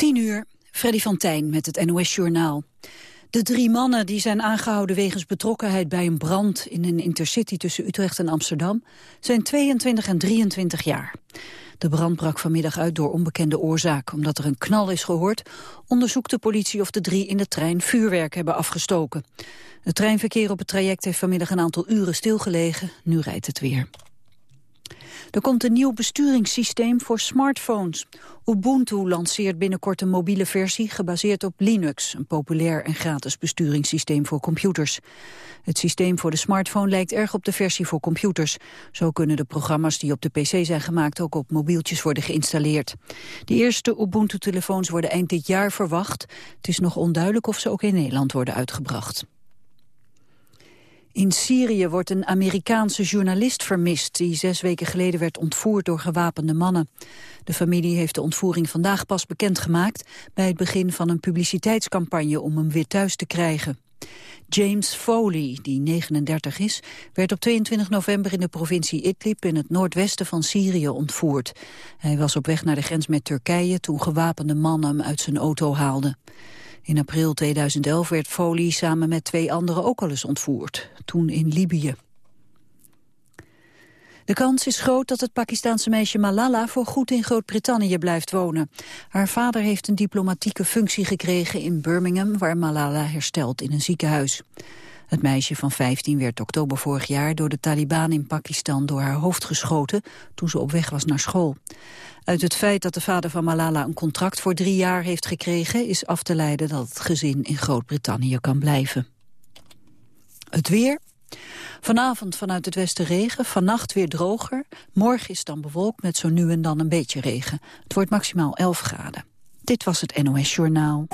10 uur, Freddy van Tijn met het NOS-journaal. De drie mannen die zijn aangehouden wegens betrokkenheid bij een brand in een intercity tussen Utrecht en Amsterdam zijn 22 en 23 jaar. De brand brak vanmiddag uit door onbekende oorzaak. Omdat er een knal is gehoord, onderzoekt de politie of de drie in de trein vuurwerk hebben afgestoken. Het treinverkeer op het traject heeft vanmiddag een aantal uren stilgelegen. Nu rijdt het weer. Er komt een nieuw besturingssysteem voor smartphones. Ubuntu lanceert binnenkort een mobiele versie gebaseerd op Linux, een populair en gratis besturingssysteem voor computers. Het systeem voor de smartphone lijkt erg op de versie voor computers. Zo kunnen de programma's die op de pc zijn gemaakt ook op mobieltjes worden geïnstalleerd. De eerste Ubuntu-telefoons worden eind dit jaar verwacht. Het is nog onduidelijk of ze ook in Nederland worden uitgebracht. In Syrië wordt een Amerikaanse journalist vermist... die zes weken geleden werd ontvoerd door gewapende mannen. De familie heeft de ontvoering vandaag pas bekendgemaakt... bij het begin van een publiciteitscampagne om hem weer thuis te krijgen. James Foley, die 39 is, werd op 22 november in de provincie Idlib in het noordwesten van Syrië ontvoerd. Hij was op weg naar de grens met Turkije toen gewapende mannen hem uit zijn auto haalden. In april 2011 werd Foley samen met twee anderen ook al eens ontvoerd, toen in Libië. De kans is groot dat het Pakistanse meisje Malala voorgoed in Groot-Brittannië blijft wonen. Haar vader heeft een diplomatieke functie gekregen in Birmingham, waar Malala herstelt in een ziekenhuis. Het meisje van 15 werd oktober vorig jaar door de Taliban in Pakistan door haar hoofd geschoten toen ze op weg was naar school. Uit het feit dat de vader van Malala een contract voor drie jaar heeft gekregen... is af te leiden dat het gezin in Groot-Brittannië kan blijven. Het weer. Vanavond vanuit het westen regen, vannacht weer droger. Morgen is dan bewolkt met zo nu en dan een beetje regen. Het wordt maximaal 11 graden. Dit was het NOS Journaal.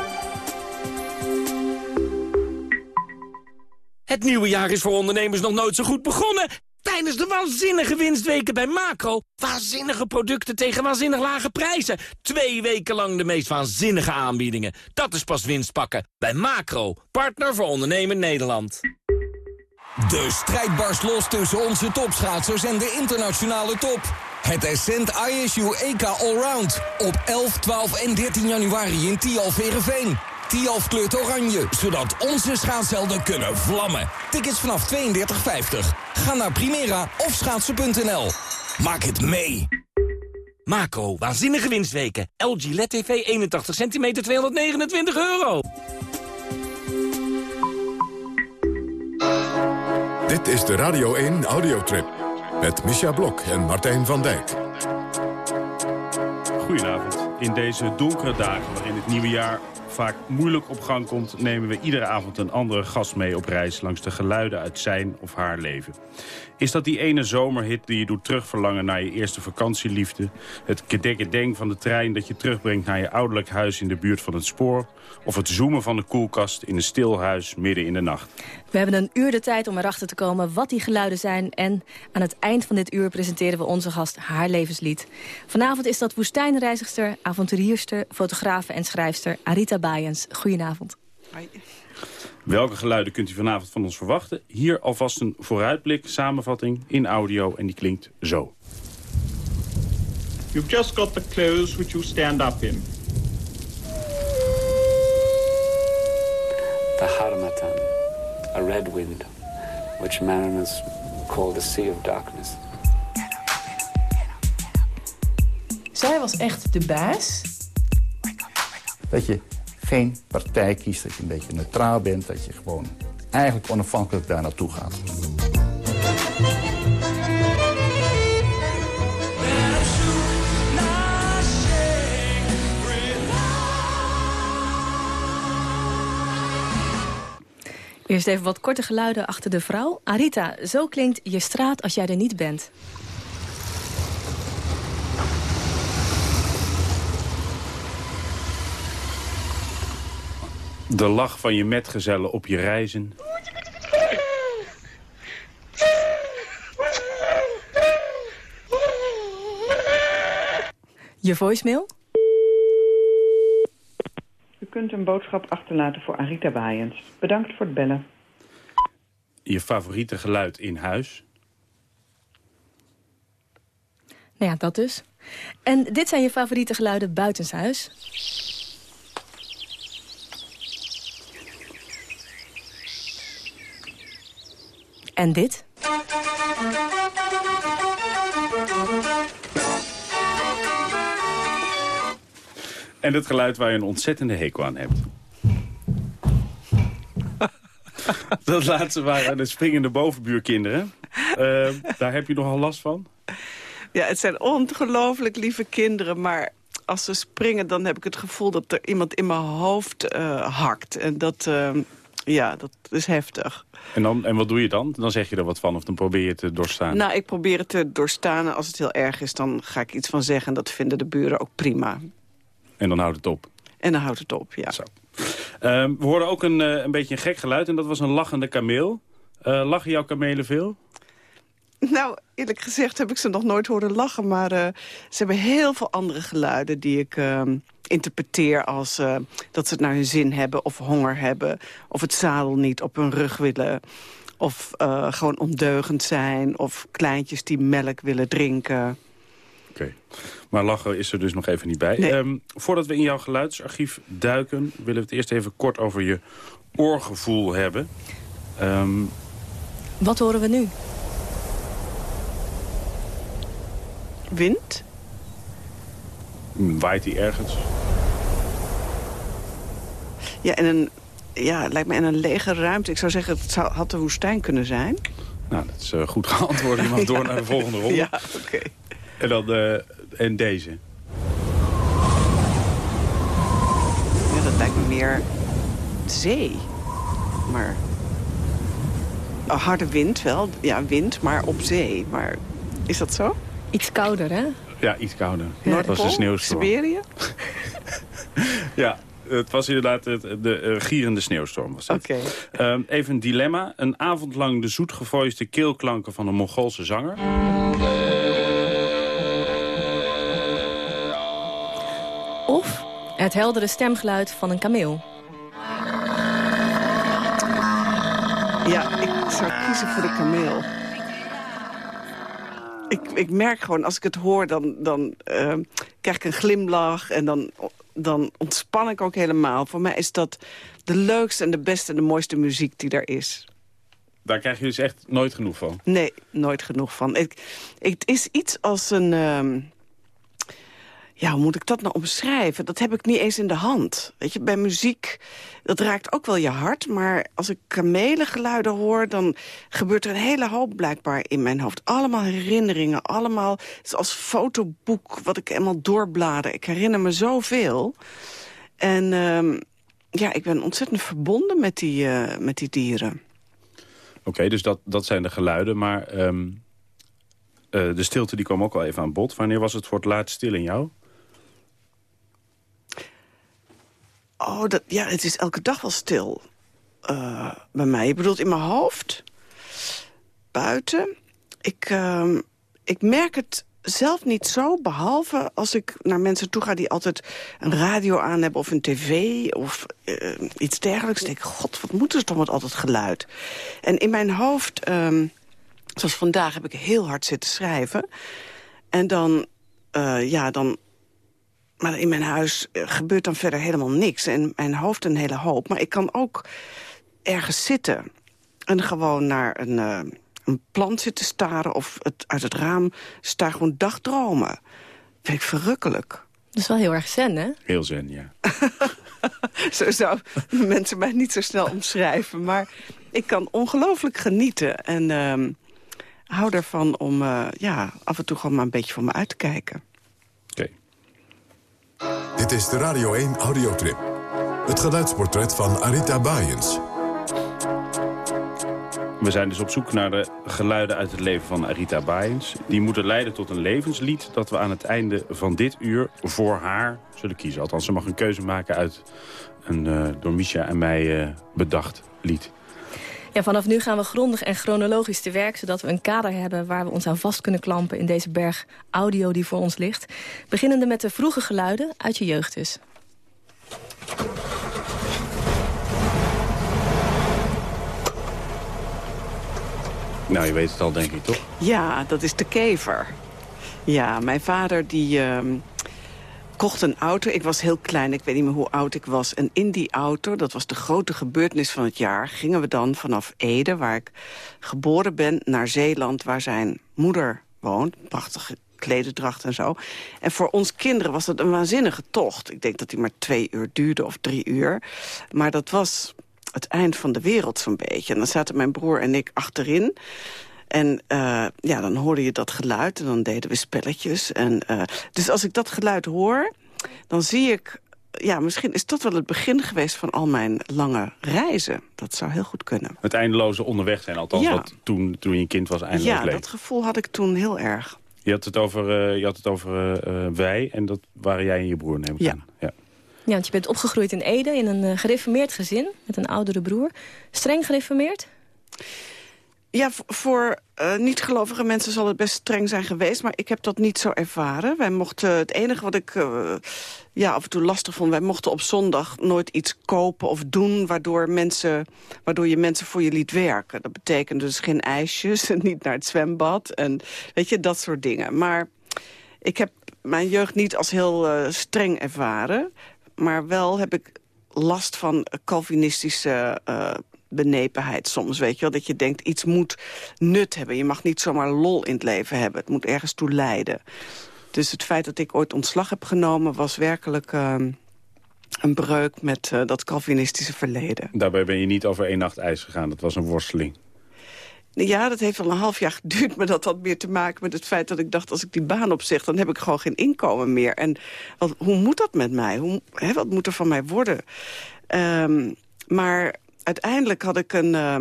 Het nieuwe jaar is voor ondernemers nog nooit zo goed begonnen. Tijdens de waanzinnige winstweken bij Macro. Waanzinnige producten tegen waanzinnig lage prijzen. Twee weken lang de meest waanzinnige aanbiedingen. Dat is pas winst pakken. Bij Macro, partner voor ondernemen Nederland. De strijd barst los tussen onze topschaatsers en de internationale top. Het Ascent ISU EK Allround. Op 11, 12 en 13 januari in Tialf-Verenveen. Tialf kleurt oranje, zodat onze schaatshelden kunnen vlammen. Tickets vanaf 32,50. Ga naar Primera of schaatsen.nl. Maak het mee. Macro, waanzinnige winstweken. LG LED TV 81 cm 229 euro. Dit is de Radio 1 Audiotrip. Met Misha Blok en Martijn van Dijk. Goedenavond. In deze donkere dagen waarin het nieuwe jaar vaak moeilijk op gang komt... nemen we iedere avond een andere gast mee op reis... langs de geluiden uit zijn of haar leven. Is dat die ene zomerhit die je doet terugverlangen naar je eerste vakantieliefde? Het gedekkedeng van de trein dat je terugbrengt naar je ouderlijk huis in de buurt van het spoor? Of het zoomen van de koelkast in een stil huis midden in de nacht? We hebben een uur de tijd om erachter te komen wat die geluiden zijn. En aan het eind van dit uur presenteren we onze gast haar levenslied. Vanavond is dat woestijnreizigster, avonturierster, fotografe en schrijfster Arita Bayens. Goedenavond. Hoi. Welke geluiden kunt u vanavond van ons verwachten? Hier alvast een vooruitblik, samenvatting in audio en die klinkt zo. You've just got the clothes which you stand up in. The Harmattan, a red wind, which mariners call the Sea of Darkness. Zij was echt de baas. Dat je geen partij kiest, dat je een beetje neutraal bent... dat je gewoon eigenlijk onafhankelijk daar naartoe gaat. Eerst even wat korte geluiden achter de vrouw. Arita, zo klinkt je straat als jij er niet bent. De lach van je metgezellen op je reizen. Je voicemail? U kunt een boodschap achterlaten voor Arita Baaiens. Bedankt voor het bellen. Je favoriete geluid in huis? Nou ja, dat dus. En dit zijn je favoriete geluiden buitenshuis? En dit? En het geluid waar je een ontzettende hekel aan hebt. Dat laatste waren de springende bovenbuurkinderen. Uh, daar heb je nogal last van? Ja, het zijn ongelooflijk lieve kinderen, maar als ze springen... dan heb ik het gevoel dat er iemand in mijn hoofd uh, hakt. En dat, uh, ja, dat is heftig. En, dan, en wat doe je dan? Dan zeg je er wat van of dan probeer je het te doorstaan? Nou, ik probeer het te doorstaan. Als het heel erg is, dan ga ik iets van zeggen. En dat vinden de buren ook prima. En dan houdt het op? En dan houdt het op, ja. Zo. Uh, we hoorden ook een, uh, een beetje een gek geluid en dat was een lachende kameel. Uh, lachen jouw kamelen veel? Nou, eerlijk gezegd heb ik ze nog nooit horen lachen. Maar uh, ze hebben heel veel andere geluiden die ik uh, interpreteer als uh, dat ze het naar hun zin hebben of honger hebben. Of het zadel niet op hun rug willen. Of uh, gewoon ondeugend zijn. Of kleintjes die melk willen drinken. Oké, okay. maar lachen is er dus nog even niet bij. Nee. Um, voordat we in jouw geluidsarchief duiken... willen we het eerst even kort over je oorgevoel hebben. Um, Wat horen we nu? Wind? Waait die ergens? Ja, en een, ja, het lijkt me in een lege ruimte. Ik zou zeggen, het zou, had de woestijn kunnen zijn. Nou, dat is uh, goed geantwoord. Je mag door naar de volgende ronde. Ja, oké. Okay. En dan uh, en deze. Ja, dat lijkt me meer zee. Maar... Oh, harde wind wel. Ja, wind, maar op zee. Maar is dat zo? Iets kouder, hè? Ja, iets kouder. Ja, dat was de sneeuwstorm. Siberië? ja, het was inderdaad de, de uh, gierende sneeuwstorm. Oké. Okay. Um, even een dilemma. Een avond lang de zoetgevoiste keelklanken van een Mongoolse zanger. Of het heldere stemgeluid van een kameel. Ja, ik zou kiezen voor de kameel. Ik, ik merk gewoon, als ik het hoor, dan, dan uh, krijg ik een glimlach... en dan, dan ontspan ik ook helemaal. Voor mij is dat de leukste en de beste en de mooiste muziek die er is. Daar krijg je dus echt nooit genoeg van? Nee, nooit genoeg van. Ik, ik, het is iets als een... Uh, ja, hoe moet ik dat nou omschrijven? Dat heb ik niet eens in de hand. Weet je, bij muziek, dat raakt ook wel je hart. Maar als ik kamelengeluiden hoor, dan gebeurt er een hele hoop blijkbaar in mijn hoofd. Allemaal herinneringen, allemaal zoals fotoboek wat ik helemaal doorblader. Ik herinner me zoveel. En um, ja, ik ben ontzettend verbonden met die, uh, met die dieren. Oké, dus dat, dat zijn de geluiden, maar... Um, uh, de stilte die kwam ook al even aan bod. Wanneer was het voor het laatst stil in jou? Oh, dat, ja, het is elke dag wel stil uh, bij mij. Je bedoelt in mijn hoofd? Buiten? Ik, uh, ik merk het zelf niet zo, behalve als ik naar mensen toe ga... die altijd een radio aan hebben of een tv of uh, iets dergelijks. Dan denk god, wat moeten ze toch met al dat geluid? En in mijn hoofd, um, zoals vandaag, heb ik heel hard zitten schrijven. En dan, uh, ja, dan maar in mijn huis gebeurt dan verder helemaal niks. En mijn hoofd een hele hoop. Maar ik kan ook ergens zitten. En gewoon naar een, uh, een plant zitten staren. Of het, uit het raam staan gewoon dagdromen. Vind ik verrukkelijk. Dat is wel heel erg zen, hè? Heel zen, ja. zo zou mensen mij niet zo snel omschrijven. Maar ik kan ongelooflijk genieten. En uh, hou ervan om uh, ja, af en toe gewoon maar een beetje voor me uit te kijken. Dit is de Radio 1 Audiotrip. Het geluidsportret van Arita Bayens. We zijn dus op zoek naar de geluiden uit het leven van Arita Bayens. Die moeten leiden tot een levenslied dat we aan het einde van dit uur voor haar zullen kiezen. Althans, ze mag een keuze maken uit een uh, door Misha en mij uh, bedacht lied. Ja, vanaf nu gaan we grondig en chronologisch te werk... zodat we een kader hebben waar we ons aan vast kunnen klampen... in deze berg audio die voor ons ligt. Beginnende met de vroege geluiden uit je jeugd dus. Nou, je weet het al, denk ik, toch? Ja, dat is de kever. Ja, mijn vader die... Uh, kocht een auto. Ik was heel klein, ik weet niet meer hoe oud ik was. En in die auto, dat was de grote gebeurtenis van het jaar... gingen we dan vanaf Ede, waar ik geboren ben, naar Zeeland... waar zijn moeder woont. Prachtige klededracht en zo. En voor ons kinderen was dat een waanzinnige tocht. Ik denk dat die maar twee uur duurde of drie uur. Maar dat was het eind van de wereld zo'n beetje. En dan zaten mijn broer en ik achterin... En uh, ja, dan hoorde je dat geluid en dan deden we spelletjes. En, uh, dus als ik dat geluid hoor, dan zie ik... Ja, misschien is dat wel het begin geweest van al mijn lange reizen. Dat zou heel goed kunnen. Het eindeloze onderweg zijn, althans ja. wat toen, toen je een kind was eindeloos Ja, leek. dat gevoel had ik toen heel erg. Je had het over, uh, je had het over wij en dat waren jij en je broer, neem ik ja. aan. Ja. Ja, want je bent opgegroeid in Ede in een gereformeerd gezin met een oudere broer. Streng gereformeerd? Ja, voor uh, niet-gelovige mensen zal het best streng zijn geweest... maar ik heb dat niet zo ervaren. Wij mochten, het enige wat ik uh, ja, af en toe lastig vond... wij mochten op zondag nooit iets kopen of doen... Waardoor, mensen, waardoor je mensen voor je liet werken. Dat betekent dus geen ijsjes en niet naar het zwembad. En weet je, dat soort dingen. Maar ik heb mijn jeugd niet als heel uh, streng ervaren... maar wel heb ik last van Calvinistische benepenheid soms, weet je wel. Dat je denkt, iets moet nut hebben. Je mag niet zomaar lol in het leven hebben. Het moet ergens toe leiden. Dus het feit dat ik ooit ontslag heb genomen... was werkelijk uh, een breuk met uh, dat Calvinistische verleden. Daarbij ben je niet over één nacht ijs gegaan. Dat was een worsteling. Ja, dat heeft wel een half jaar geduurd. Maar dat had meer te maken met het feit dat ik dacht... als ik die baan opzeg, dan heb ik gewoon geen inkomen meer. En wat, hoe moet dat met mij? Hoe, hè, wat moet er van mij worden? Um, maar uiteindelijk had ik een, uh,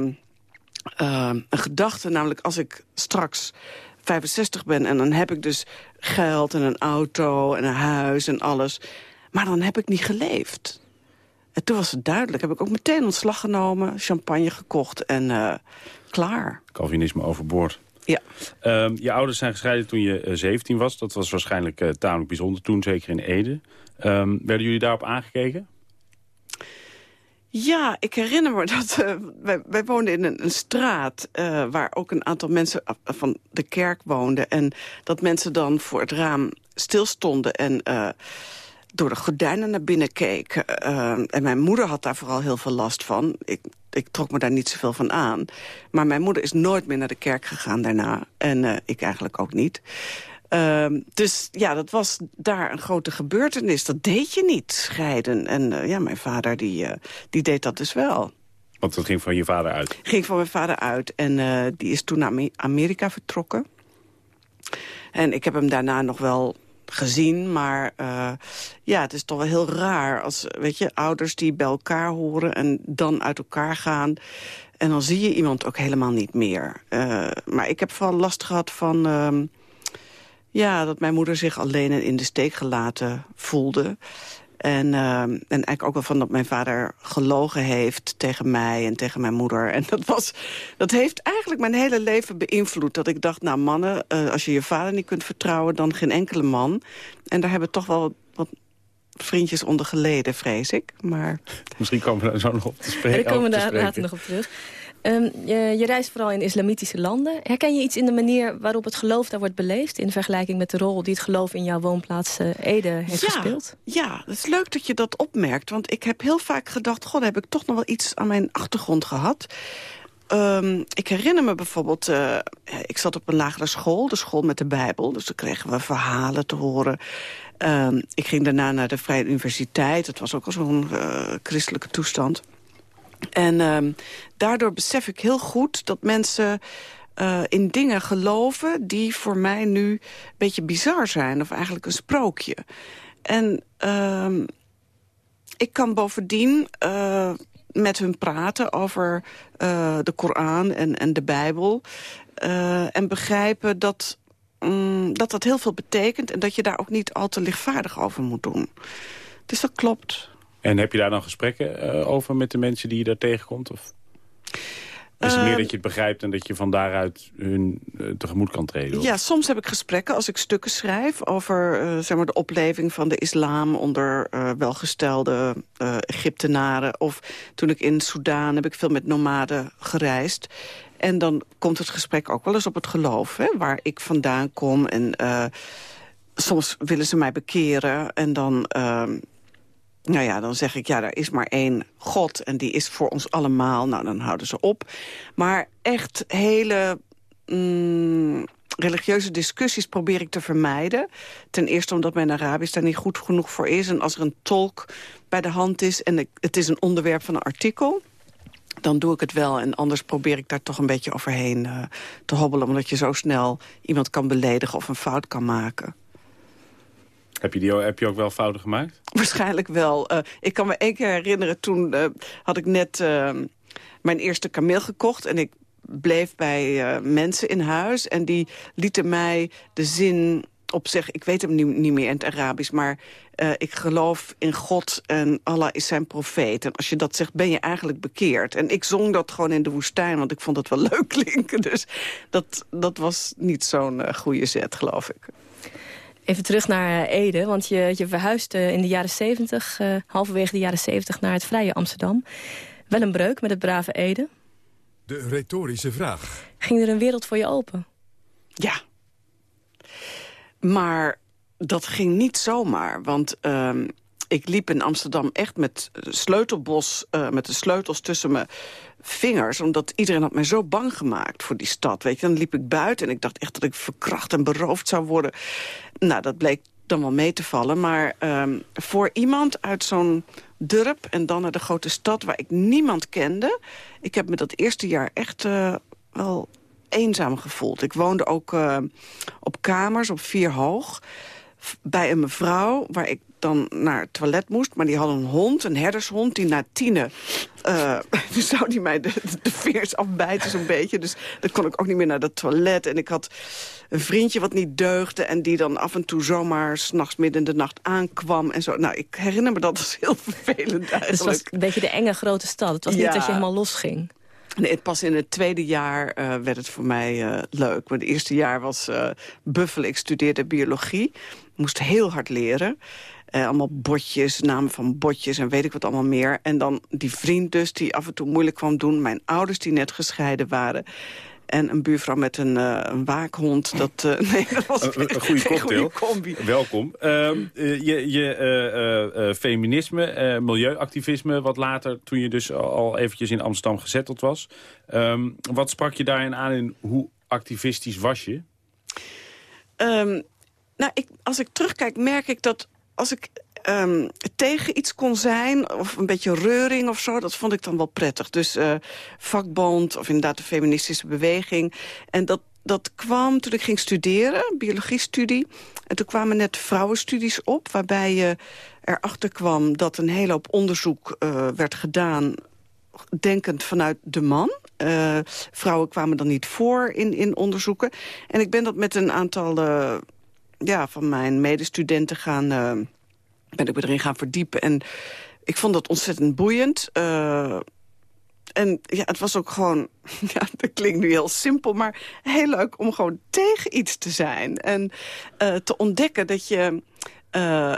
uh, een gedachte, namelijk als ik straks 65 ben... en dan heb ik dus geld en een auto en een huis en alles... maar dan heb ik niet geleefd. En toen was het duidelijk. Heb ik ook meteen ontslag genomen, champagne gekocht en uh, klaar. Calvinisme overboord. Ja. Uh, je ouders zijn gescheiden toen je 17 was. Dat was waarschijnlijk uh, tamelijk bijzonder toen, zeker in Ede. Um, werden jullie daarop aangekeken? Ja, ik herinner me dat uh, wij, woonden in een, straat... Uh, waar ook een aantal mensen van de kerk woonden. En dat mensen dan voor het raam stilstonden en door de gordijnen naar binnen keken. en mijn moeder had daar vooral heel veel last van. Ik, ik trok me daar niet zoveel van aan. Maar mijn moeder is nooit meer naar de kerk gegaan daarna. En ik eigenlijk ook niet. Uh, dus ja, dat was daar een grote gebeurtenis. Dat deed je niet, scheiden. En uh, ja, mijn vader die, uh, die deed dat dus wel. Want dat ging van je vader uit? Ging van mijn vader uit. En uh, die is toen naar Amerika vertrokken. En ik heb hem daarna nog wel gezien, maar ja, het is toch wel heel raar als, weet je, ouders die bij elkaar horen en dan uit elkaar gaan. En dan zie je iemand ook helemaal niet meer. Maar ik heb vooral last gehad van, uh, ja, dat mijn moeder zich alleen en in de steek gelaten voelde. En, uh, en eigenlijk ook wel van dat mijn vader gelogen heeft tegen mij en tegen mijn moeder. En dat, was, dat heeft eigenlijk mijn hele leven beïnvloed. Dat ik dacht, nou mannen, uh, als je je vader niet kunt vertrouwen... dan geen enkele man. En daar hebben toch wel wat vriendjes onder geleden, vrees ik. Maar... Misschien komen we daar zo nog op te spreken. Ja, daar komen we daar later nog op terug. Um, je, je, reist vooral in islamitische landen. Herken je iets in de manier waarop het geloof daar wordt beleefd... in vergelijking met de rol die het geloof in jouw woonplaats uh, Ede heeft ja, gespeeld? Ja, het is leuk dat je dat opmerkt. Want ik heb heel vaak gedacht... god, heb ik toch nog wel iets aan mijn achtergrond gehad... Um, ik herinner me bijvoorbeeld, uh, ik zat op een lagere school, de school met de Bijbel. Dus dan kregen we verhalen te horen. Um, ik ging daarna naar de Vrije Universiteit. Dat was ook al zo'n uh, christelijke toestand. En um, daardoor besef ik heel goed dat mensen uh, in dingen geloven... die voor mij nu een beetje bizar zijn, of eigenlijk een sprookje. En um, ik kan bovendien uh, met hun praten over uh, de Koran en, en de Bijbel... En begrijpen dat, um, dat dat heel veel betekent... en dat je daar ook niet al te lichtvaardig over moet doen. Dus dat klopt. En heb je daar dan gesprekken uh, over met de mensen die je daar tegenkomt? Of is het meer uh, dat je het begrijpt en dat je van daaruit hun uh, tegemoet kan treden? Of? Ja, soms heb ik gesprekken als ik stukken schrijf over uh, zeg maar de opleving van de islam onder welgestelde Egyptenaren. Of toen ik in Soudaan heb ik veel met nomaden gereisd. En dan komt het gesprek ook wel eens op het geloof, hè, waar ik vandaan kom en soms willen ze mij bekeren en dan... nou ja, dan zeg ik, ja, er is maar één God en die is voor ons allemaal. Nou, dan houden ze op. Maar echt hele mm, religieuze discussies probeer ik te vermijden. Ten eerste omdat mijn Arabisch daar niet goed genoeg voor is. En als er een tolk bij de hand is en het is een onderwerp van een artikel dan doe ik het wel. En anders probeer ik daar toch een beetje overheen eh, te hobbelen... omdat je zo snel iemand kan beledigen of een fout kan maken. Heb je, die, heb je ook wel fouten gemaakt? Waarschijnlijk wel. Eh, ik kan me één keer herinneren, toen eh, had ik net eh, mijn eerste kameel gekocht... en ik bleef bij mensen in huis en die lieten mij de zin op zeg, ik weet hem niet, niet meer in het Arabisch... maar ik geloof in God en Allah is zijn profeet. En als je dat zegt, ben je eigenlijk bekeerd. En ik zong dat gewoon in de woestijn, want ik vond het wel leuk klinken. Dus dat, dat was niet zo'n goede zet, geloof ik. Even terug naar eh, Ede, want je, je verhuisde in de jaren 70, eh, halverwege de jaren 70, naar het Vrije Amsterdam. Wel een breuk met het brave Ede. De retorische vraag. Ging er een wereld voor je open? Ja. Maar dat ging niet zomaar, want ehm, ik liep in Amsterdam echt met sleutelbos, eh, met de sleutels tussen mijn vingers, omdat iedereen had mij zo bang gemaakt voor die stad. Weet je, dan liep ik buiten en ik dacht echt dat ik verkracht en beroofd zou worden. Nou, dat bleek dan wel mee te vallen, maar ehm, voor iemand uit zo'n dorp en dan naar de grote stad waar ik niemand kende, ik heb me dat eerste jaar echt eh, wel eenzaam gevoeld. Ik woonde ook eh, op kamers, op vier hoog, bij een mevrouw waar ik dan naar het toilet moest. Maar die had een hond, een herdershond, die na tienen... die zou die mij de, de vingers afbijten zo'n beetje. Dus dan kon ik ook niet meer naar het toilet. En ik had een vriendje wat niet deugde... en die dan af en toe zomaar s'nachts midden in de nacht aankwam. En zo. Nou, ik herinner me dat als heel vervelend eigenlijk. Dus het was een beetje de enge grote stad. Het was Ja. niet dat je helemaal losging. Nee, pas in het tweede jaar eh, werd het voor mij eh, leuk. Maar het eerste jaar was buffelen. Ik studeerde biologie. Moest heel hard leren. Eh, allemaal botjes, namen van botjes en weet ik wat allemaal meer. En dan die vriend dus, die af en toe moeilijk kwam doen. Mijn ouders die net gescheiden waren. En een buurvrouw met een, eh, een waakhond. Dat, eh, nee, dat was Een, goede cocktail. goede. Welkom. Ehm, eh, je je feminisme, milieuactivisme, wat later, toen je dus al- eventjes in Amsterdam gezetteld was. Ehm, wat sprak je daarin aan en hoe activistisch was je? Ehm, nou, ik, als ik terugkijk, merk ik dat als ik ehm, tegen iets kon zijn... of een beetje reuring of zo, dat vond ik dan wel prettig. Dus eh, vakbond of inderdaad de feministische beweging. En dat, dat kwam toen ik ging studeren, biologiestudie. En toen kwamen net vrouwenstudies op... waarbij je erachter kwam dat een hele hoop onderzoek eh, werd gedaan denkend vanuit de man. Eh, vrouwen kwamen dan niet voor in, in onderzoeken. En ik ben dat met een aantal ja, van mijn medestudenten gaan... eh, ben ik me erin gaan verdiepen. En ik vond dat ontzettend boeiend. Eh, en ja, het was ook gewoon... Ja, dat klinkt nu heel simpel, maar heel leuk om gewoon tegen iets te zijn. En eh, te ontdekken dat je...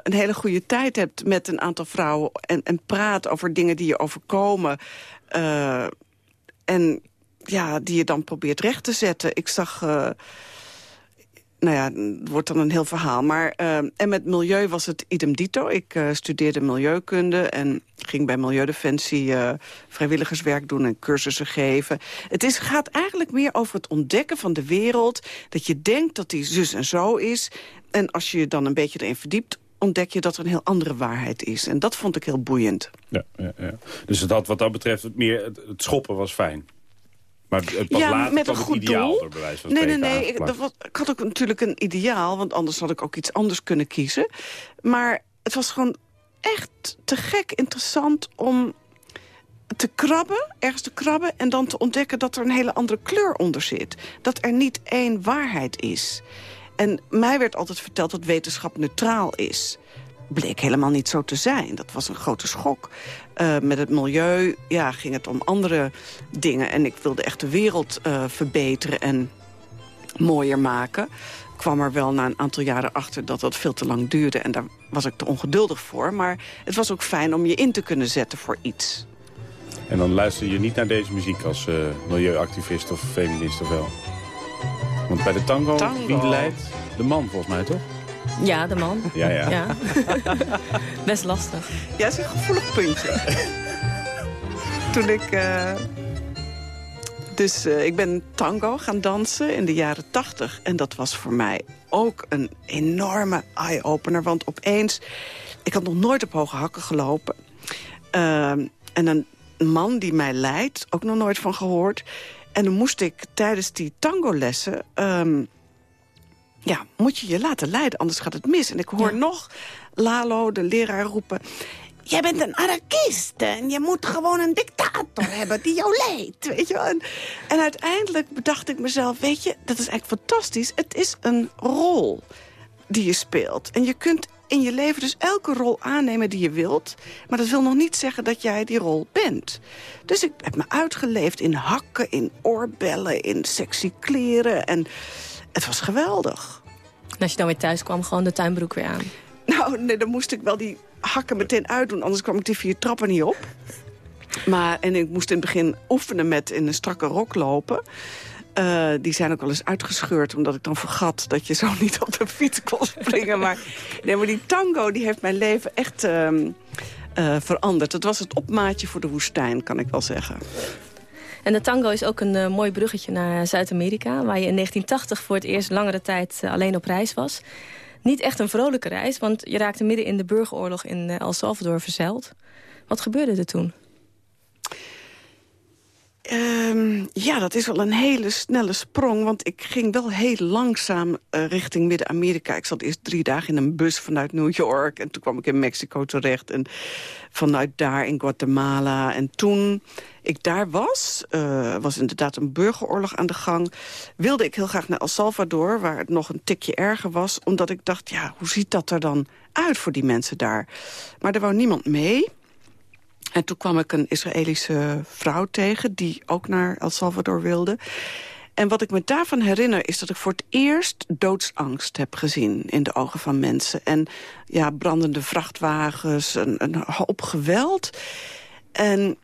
een hele goede tijd hebt met een aantal vrouwen... en, en praat over dingen die je overkomen. En ja, die je dan probeert recht te zetten. Ik zag... nou ja, het wordt dan een heel verhaal. Maar, eh, en met milieu was het idem dito. Ik eh, studeerde milieukunde en ging bij Milieudefensie eh, vrijwilligerswerk doen en cursussen geven. Het is, gaat eigenlijk meer over het ontdekken van de wereld. Dat je denkt dat die zus en zo is. En als je je dan een beetje erin verdiept, ontdek je dat er een heel andere waarheid is. En dat vond ik heel boeiend. Ja, ja, ja. Dus wat dat betreft, het, meer, het schoppen was fijn. Maar het pas ja, later met een goed ideaal doel. door bewijs van nee, nee, nee. Ik, dat was, ik had ook natuurlijk een ideaal, want anders had ik ook iets anders kunnen kiezen. Maar het was gewoon echt te gek interessant om te krabben, ergens te krabben... en dan te ontdekken dat er een hele andere kleur onder zit. Dat er niet één waarheid is. En mij werd altijd verteld dat wetenschap neutraal is bleek helemaal niet zo te zijn. Dat was een grote schok. Uh, met het milieu ja, ging het om andere dingen. En ik wilde echt de wereld uh, verbeteren en mooier maken. Ik kwam er wel na een aantal jaren achter dat dat veel te lang duurde. En daar was ik te ongeduldig voor. Maar het was ook fijn om je in te kunnen zetten voor iets. En dan luister je niet naar deze muziek als uh, milieuactivist of feminist of wel? Want bij de tango, Tango. wie leidt? De man volgens mij, toch? Ja, de man. Ja, ja. Best lastig. Ja, is een gevoelig puntje. Toen ik... Uh, dus uh, ik ben tango gaan dansen in de jaren tachtig. En dat was voor mij ook een enorme eye-opener. Want opeens... Ik had nog nooit op hoge hakken gelopen. Uh, en een man die mij leidt, ook nog nooit van gehoord. En dan moest ik tijdens die tangolessen... Um, ja, moet je je laten leiden, anders gaat het mis. En ik hoor nog Lalo, de leraar, roepen... Jij bent een anarchist en je moet gewoon een dictator hebben die jou leidt. Weet je wel? En, en uiteindelijk bedacht ik mezelf, weet je, dat is eigenlijk fantastisch. Het is een rol die je speelt. En je kunt in je leven dus elke rol aannemen die je wilt. Maar dat wil nog niet zeggen dat jij die rol bent. Dus ik heb me uitgeleefd in hakken, in oorbellen, in sexy kleren. En het was geweldig. En als je dan weer thuis kwam, gewoon de tuinbroek weer aan? Nou, nee, dan moest ik wel die hakken meteen uitdoen. Anders kwam ik die vier trappen niet op. Maar, en ik moest in het begin oefenen met in een strakke rok lopen. Uh, die zijn ook wel eens uitgescheurd, omdat ik dan vergat... dat je zo niet op de fiets kon springen. maar, nee, maar die tango die heeft mijn leven echt uh, uh, veranderd. Het was het opmaatje voor de woestijn, kan ik wel zeggen. En de tango is ook een uh, mooi bruggetje naar Zuid-Amerika... waar je in 1980 voor het eerst langere tijd uh, alleen op reis was. Niet echt een vrolijke reis, want je raakte midden in de burgeroorlog in uh, El Salvador verzeild. Wat gebeurde er toen? Um, ja, dat is wel een hele snelle sprong. Want ik ging wel heel langzaam uh, richting Midden-Amerika. Ik zat eerst drie dagen in een bus vanuit New York. En toen kwam ik in Mexico terecht. En vanuit daar in Guatemala. En toen ik daar was, uh, was inderdaad een burgeroorlog aan de gang... wilde ik heel graag naar El Salvador, waar het nog een tikje erger was. Omdat ik dacht, ja, hoe ziet dat er dan uit voor die mensen daar? Maar er wou niemand mee... En toen kwam ik een Israëlische vrouw tegen... die ook naar El Salvador wilde. En wat ik me daarvan herinner is dat ik voor het eerst doodsangst heb gezien in de ogen van mensen. En ja, brandende vrachtwagens, een, een hoop geweld. En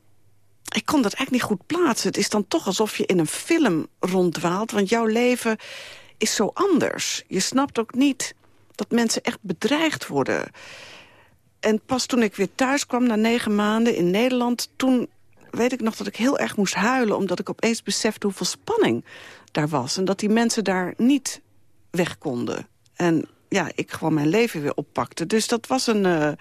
ik kon dat eigenlijk niet goed plaatsen. Het is dan toch alsof je in een film ronddwaalt, want jouw leven is zo anders. Je snapt ook niet dat mensen echt bedreigd worden en pas toen ik weer thuis kwam na negen maanden in Nederland... toen weet ik nog dat ik heel erg moest huilen... omdat ik opeens besefte hoeveel spanning daar was. En dat die mensen daar niet weg konden. En ja, ik gewoon mijn leven weer oppakte. Dus dat was een... Uh,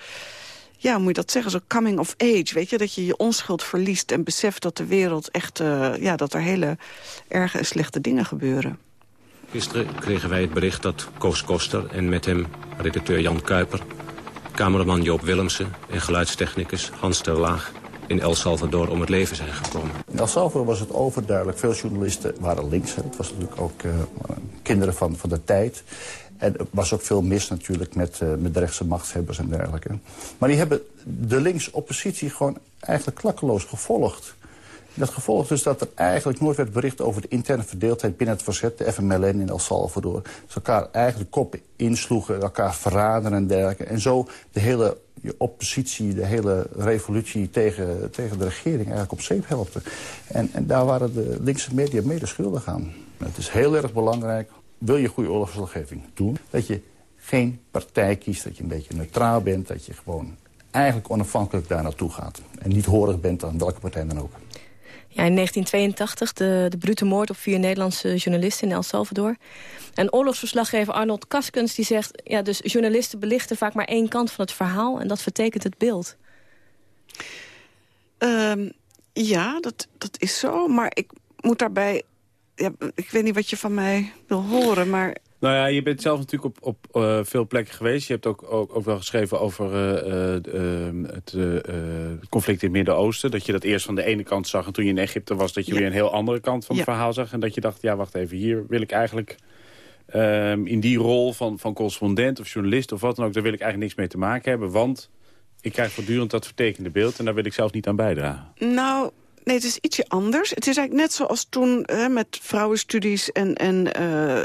ja, moet je dat zeggen, zo coming of age. Weet je, dat je je onschuld verliest en beseft dat de wereld echt... Uh, ja, dat er hele erge en slechte dingen gebeuren. Gisteren kregen wij het bericht dat Koos Koster en met hem redacteur Jan Kuiper Cameraman Joop Willemsen en geluidstechnicus Hans ter Laag in El Salvador om het leven zijn gekomen. In El Salvador was het overduidelijk. Veel journalisten waren links. Het was natuurlijk ook uh, kinderen van, van de tijd. En er was ook veel mis natuurlijk met, uh, met de rechtse machtshebbers en dergelijke. Maar die hebben de linksoppositie gewoon eigenlijk klakkeloos gevolgd. Dat gevolg dus dat er eigenlijk nooit werd bericht over de interne verdeeldheid binnen het verzet, de FMLN in El Salvador. Ze elkaar eigenlijk koppen insloegen, elkaar verraden en dergelijke. En zo de hele oppositie, de hele revolutie tegen, tegen de regering eigenlijk op zeep helpte. En, en daar waren de linkse media mede schuldig aan. Het is heel erg belangrijk, wil je goede oorlogsverslaggeving doen, dat je geen partij kiest, dat je een beetje neutraal bent, dat je gewoon eigenlijk onafhankelijk daar naartoe gaat. En niet horig bent aan welke partij dan ook. Ja, in 1982 de, de brute moord op vier Nederlandse journalisten in El Salvador. En oorlogsverslaggever Arnold Kaskens die zegt... ja, dus journalisten belichten vaak maar één kant van het verhaal... en dat vertekent het beeld. Um, ja, dat, dat is zo. Maar ik moet daarbij... Ja, ik weet niet wat je van mij wil horen, maar... Nou ja, je bent zelf natuurlijk op, op uh, veel plekken geweest. Je hebt ook, ook, ook wel geschreven over uh, uh, het conflict in het Midden-Oosten. Dat je dat eerst van de ene kant zag en toen je in Egypte was... dat je ja. weer een heel andere kant van het verhaal zag. En dat je dacht, ja, wacht even, hier wil ik eigenlijk... Ehm, in die rol van, van correspondent of journalist of wat dan ook... daar wil ik eigenlijk niks mee te maken hebben, want... Ik krijg voortdurend dat vertekende beeld en daar wil ik zelf niet aan bijdragen. Nou, Nee, het is ietsje anders. Het is eigenlijk net zoals toen hè, met vrouwenstudies en, en uh,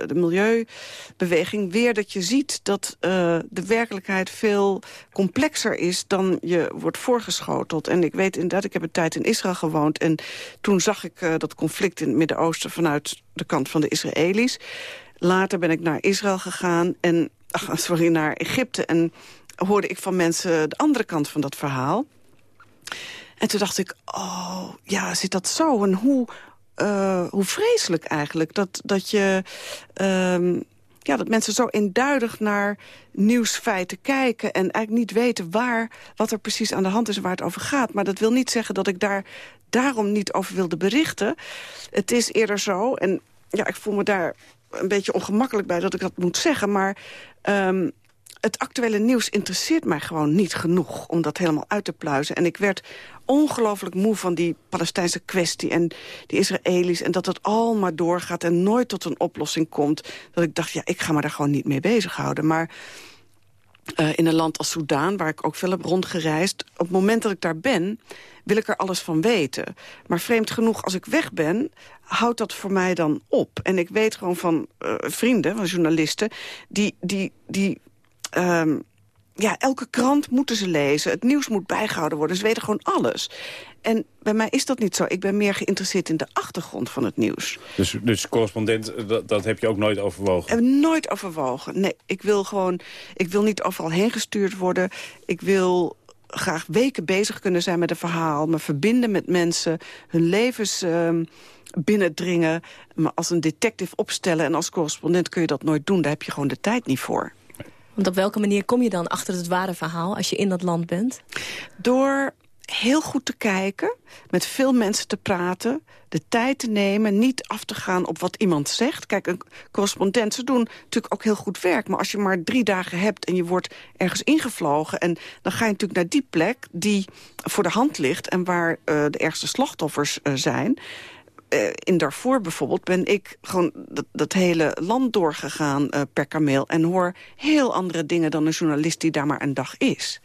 de milieubeweging... weer dat je ziet dat uh, de werkelijkheid veel complexer is... dan je wordt voorgeschoteld. En ik weet inderdaad, ik heb een tijd in Israël gewoond... en toen zag ik uh, dat conflict in het Midden-Oosten... vanuit de kant van de Israëli's. Later ben ik naar Israël gegaan en ach, sorry, naar Egypte. En hoorde ik van mensen de andere kant van dat verhaal. En toen dacht ik, oh, ja, zit dat zo? En hoe, uh, hoe vreselijk eigenlijk dat, dat je... Um, ja, dat mensen zo eenduidig naar nieuwsfeiten kijken... en eigenlijk niet weten waar, wat er precies aan de hand is en waar het over gaat. Maar dat wil niet zeggen dat ik daar daarom niet over wilde berichten. Het is eerder zo, en ja, ik voel me daar een beetje ongemakkelijk bij dat ik dat moet zeggen... maar um, het actuele nieuws interesseert mij gewoon niet genoeg... om dat helemaal uit te pluizen. En ik werd ongelooflijk moe van die Palestijnse kwestie... en die Israëli's en dat het al maar doorgaat... en nooit tot een oplossing komt. Dat ik dacht, ja, ik ga me daar gewoon niet mee bezighouden. Maar uh, in een land als Soudaan, waar ik ook veel heb rondgereisd... op het moment dat ik daar ben, wil ik er alles van weten. Maar vreemd genoeg, als ik weg ben, houdt dat voor mij dan op. En ik weet gewoon van uh, vrienden, van journalisten... die, die, die um, ja, elke krant moeten ze lezen. Het nieuws moet bijgehouden worden. Ze weten gewoon alles. En bij mij is dat niet zo. Ik ben meer geïnteresseerd in de achtergrond van het nieuws. Dus, dus correspondent, dat, dat heb je ook nooit overwogen? Heb nooit overwogen. Nee, ik wil gewoon... Ik wil niet overal heen gestuurd worden. Ik wil graag weken bezig kunnen zijn met een verhaal. Me verbinden met mensen. Hun levens... Uh, binnendringen, maar als een detective opstellen... en als correspondent kun je dat nooit doen. Daar heb je gewoon de tijd niet voor. Want op welke manier kom je dan achter het ware verhaal als je in dat land bent? Door heel goed te kijken, met veel mensen te praten... de tijd te nemen, niet af te gaan op wat iemand zegt. Kijk, een correspondent, ze doen natuurlijk ook heel goed werk... maar als je maar drie dagen hebt en je wordt ergens ingevlogen... en dan ga je natuurlijk naar die plek die voor de hand ligt... en waar uh, de ergste slachtoffers uh, zijn... Uh, in Darfur bijvoorbeeld ben ik gewoon dat, dat hele land doorgegaan uh, per kameel... en hoor heel andere dingen dan een journalist die daar maar een dag is.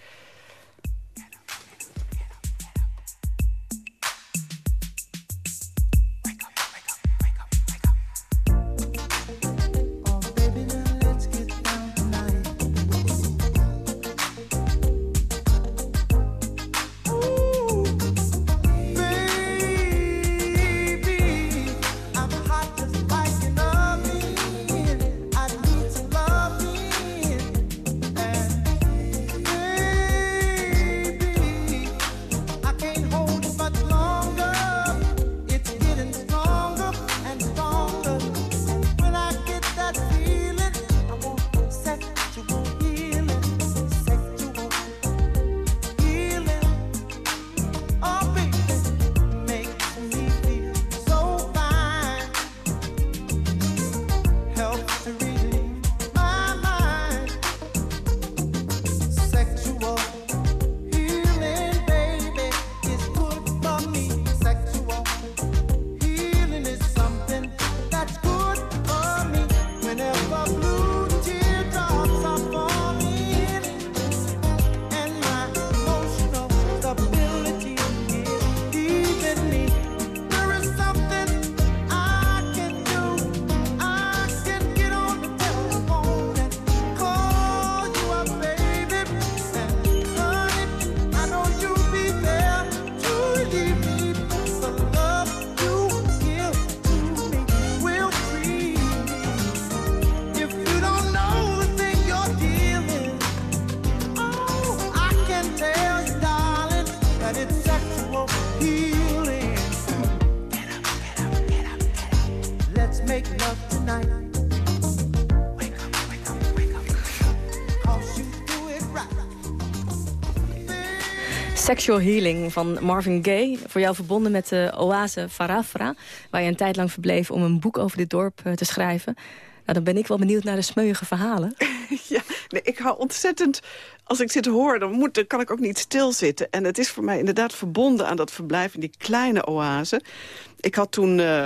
Sexual Healing van Marvin Gaye. Voor jou verbonden met de oase Farafra. Waar je een tijd lang verbleef om een boek over dit dorp eh, te schrijven. Nou, dan ben ik wel benieuwd naar de smeuïge verhalen. ja, nee, ik hou ontzettend... Als ik zit hoor, dan, moet, kan ik ook niet stilzitten. En het is voor mij inderdaad verbonden aan dat verblijf in die kleine oase. Ik had toen uh,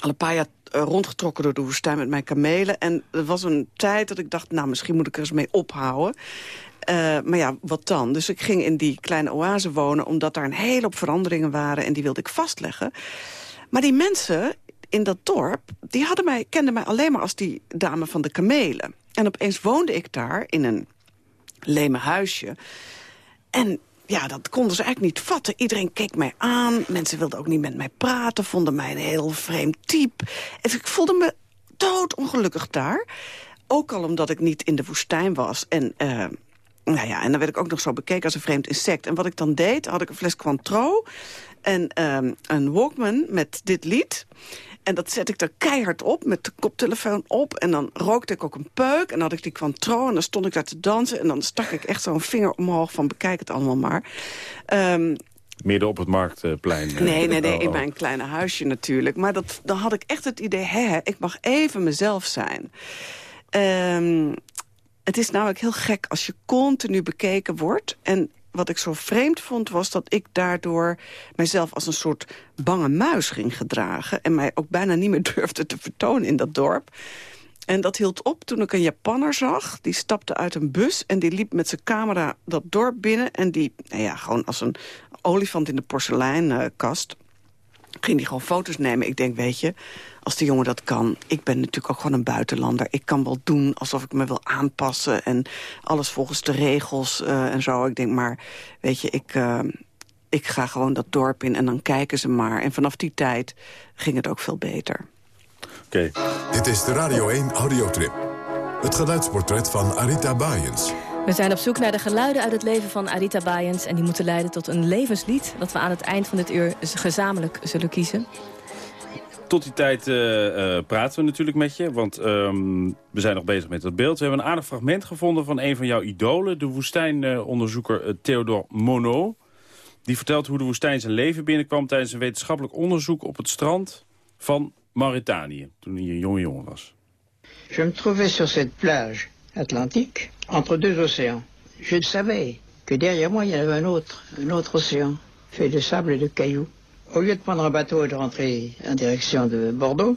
al een paar jaar uh, rondgetrokken door de woestijn met mijn kamelen. En er was een tijd dat ik dacht, nou, misschien moet ik er eens mee ophouden. Uh, maar ja, wat dan? Dus ik ging in die kleine oase wonen... omdat daar een hele hoop veranderingen waren... en die wilde ik vastleggen. Maar die mensen in dat dorp, die hadden mij, kenden mij alleen maar als die dame van de kamelen. En opeens woonde ik daar in een leme huisje. En ja, dat konden ze eigenlijk niet vatten. Iedereen keek mij aan. Mensen wilden ook niet met mij praten. Vonden mij een heel vreemd type. En ik voelde me doodongelukkig daar ook al omdat ik niet in de woestijn was. En, uh, nou ja, en dan werd ik ook nog zo bekeken als een vreemd insect. En wat ik dan deed, had ik een fles Cointreau en um, een Walkman met dit lied. En dat zet ik er keihard op, met de koptelefoon op. En dan rookte ik ook een peuk. En dan had ik die Cointreau en dan stond ik daar te dansen. En dan stak ik echt zo'n vinger omhoog van bekijk het allemaal maar. Um, Midden op het marktplein? Nee, nee, nee, in mijn kleine huisje natuurlijk. Maar dat, dan had ik echt het idee, hè, ik mag even mezelf zijn. Um, het is namelijk heel gek als je continu bekeken wordt. En wat ik zo vreemd vond was dat ik daardoor mijzelf als een soort bange muis ging gedragen. En mij ook bijna niet meer durfde te vertonen in dat dorp. En dat hield op toen ik een Japanner zag. Die stapte uit een bus en die liep met zijn camera dat dorp binnen. En die, nou ja, gewoon als een olifant in de porseleinkast... ging die gewoon foto's nemen. Ik denk, weet je, als de jongen dat kan... ik ben natuurlijk ook gewoon een buitenlander. Ik kan wel doen alsof ik me wil aanpassen... en alles volgens de regels uh, en zo. Ik denk maar, weet je, ik... Uh, ik ga gewoon dat dorp in en dan kijken ze maar. En vanaf die tijd ging het ook veel beter. Oké. Dit is de Radio 1 Audiotrip. Het geluidsportret van Arita Bayens. We zijn op zoek naar de geluiden uit het leven van Arita Bayens... en die moeten leiden tot een levenslied... dat we aan het eind van dit uur gezamenlijk zullen kiezen. Tot die tijd uh, uh, praten we natuurlijk met je, want um, we zijn nog bezig met dat beeld. We hebben een aardig fragment gevonden van een van jouw idolen... de woestijnonderzoeker uh, Theodore Monod. Die vertelt hoe de woestijn zijn leven binnenkwam... tijdens een wetenschappelijk onderzoek op het strand van Mauritanië... toen hij een jonge jongen was. Je me trouvais sur cette plage atlantique, entre deux océans. Je savais que derrière moi, il y avait un autre, un autre océan, fait de sable et de cailloux. Au lieu de prendre un bateau et de rentrer en direction de Bordeaux.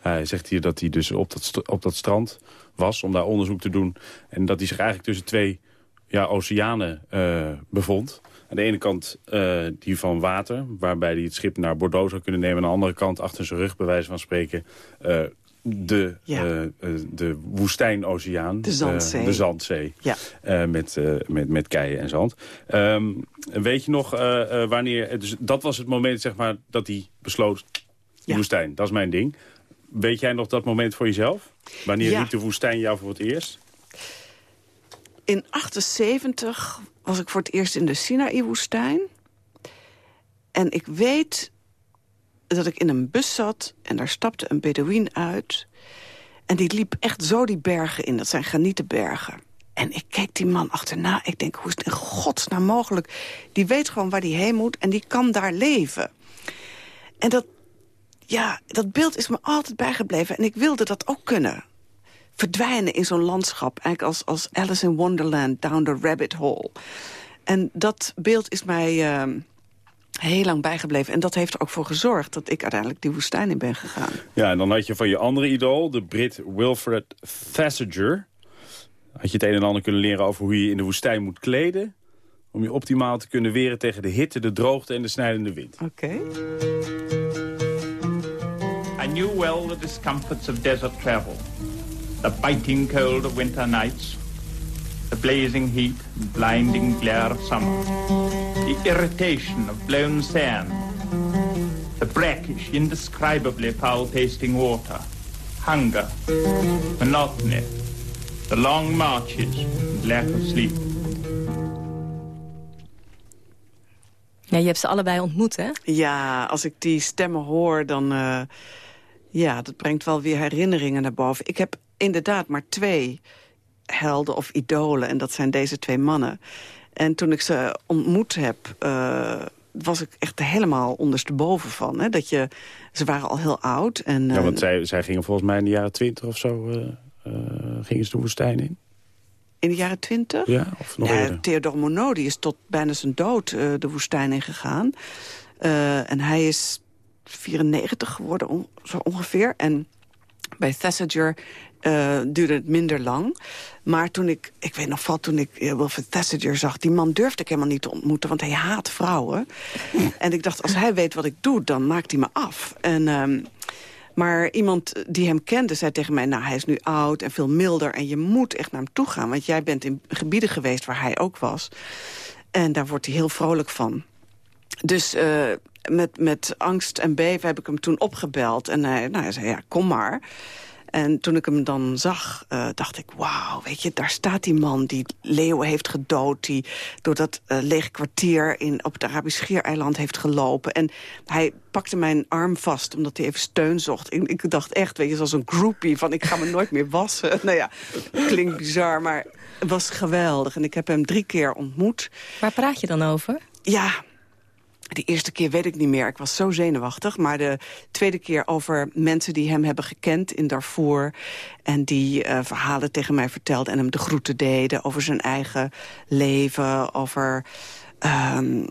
Hij zegt hier dat hij dus op dat, op dat strand was om daar onderzoek te doen. En dat hij zich eigenlijk tussen twee ja, oceanen uh, bevond. Aan de ene kant uh, die van water, waarbij hij het schip naar Bordeaux zou kunnen nemen. Aan de andere kant, achter zijn rug, bij wijze van spreken... Uh, de, ja. uh, de woestijnoceaan. De Zandzee. Uh, de Zandzee. Ja. Uh, met, met, met keien en zand. Um, weet je nog wanneer... Dus dat was het moment zeg maar, dat hij besloot... Ja. woestijn, dat is mijn ding. Weet jij nog dat moment voor jezelf? Wanneer ja. riep de woestijn jou voor het eerst? In 78 was ik voor het eerst in de Sinaï-woestijn. En ik weet dat ik in een bus zat en daar stapte een Bedouin uit. En die liep echt zo die bergen in, dat zijn granietenbergen. En ik keek die man achterna, ik denk, hoe is het in godsnaam mogelijk? Die weet gewoon waar die heen moet en die kan daar leven. En dat, ja, dat beeld is me altijd bijgebleven. En ik wilde dat ook kunnen. Verdwijnen in zo'n landschap, eigenlijk als, als Alice in Wonderland, down the rabbit hole. En dat beeld is mij... Uh, heel lang bijgebleven. En dat heeft er ook voor gezorgd dat ik uiteindelijk die woestijn in ben gegaan. Ja, en dan had je van je andere idool, de Brit Wilfred Thesiger... had je het een en ander kunnen leren over hoe je in de woestijn moet kleden... om je optimaal te kunnen weren tegen de hitte, de droogte en de snijdende wind. Oké. Okay. I knew well the discomforts of desert travel. The biting cold of winter nights the blazing heat and blinding glare of summer, the irritation of blown sand, the brackish, indescribably foul-tasting water, hunger, monotony, the long marches and lack of sleep. Ja, je hebt ze allebei ontmoet, hè? Ja, als ik die stemmen hoor, dan... Uh, ja, dat brengt wel weer herinneringen naar boven. Ik heb inderdaad maar twee helden of idolen. En dat zijn deze twee mannen. En toen ik ze ontmoet heb, uh, was ik echt helemaal ondersteboven van. Hè? Dat je, ze waren al heel oud. En, ja, want zij, zij gingen volgens mij in de jaren twintig of zo... Uh, gingen ze de woestijn in? In de jaren twintig? Ja, of nog ja, Theodore Monod die is tot bijna zijn dood de woestijn in gegaan. en hij is 94 geworden, on zo ongeveer. En bij Thesiger uh, duurde het minder lang. Maar toen ik, ik weet nog van toen ik uh, Wilfred Thesiger zag... die man durfde ik helemaal niet te ontmoeten, want hij haat vrouwen. en ik dacht, als hij weet wat ik doe, dan maakt hij me af. En, um, maar iemand die hem kende zei tegen mij... nou, hij is nu oud en veel milder en je moet echt naar hem toe gaan... want jij bent in gebieden geweest waar hij ook was. En daar wordt hij heel vrolijk van. Dus uh, met, met angst en beven heb ik hem toen opgebeld. En hij, nou, hij zei, ja, kom maar... En toen ik hem dan zag, uh, dacht ik, wauw, weet je, daar staat die man die leeuwen heeft gedood... die door dat uh, lege kwartier in, op het Arabisch Schiereiland heeft gelopen. En hij pakte mijn arm vast, omdat hij even steun zocht. Ik, ik dacht echt, weet je, zoals een groupie, van ik ga me nooit meer wassen. nou ja, klinkt bizar, maar het was geweldig. En ik heb hem drie keer ontmoet. Waar praat je dan over? Ja, de eerste keer weet ik niet meer. Ik was zo zenuwachtig. Maar de tweede keer over mensen die hem hebben gekend in Darfur. En die uh, verhalen tegen mij vertelden en hem de groeten deden. Over zijn eigen leven. Over... Um,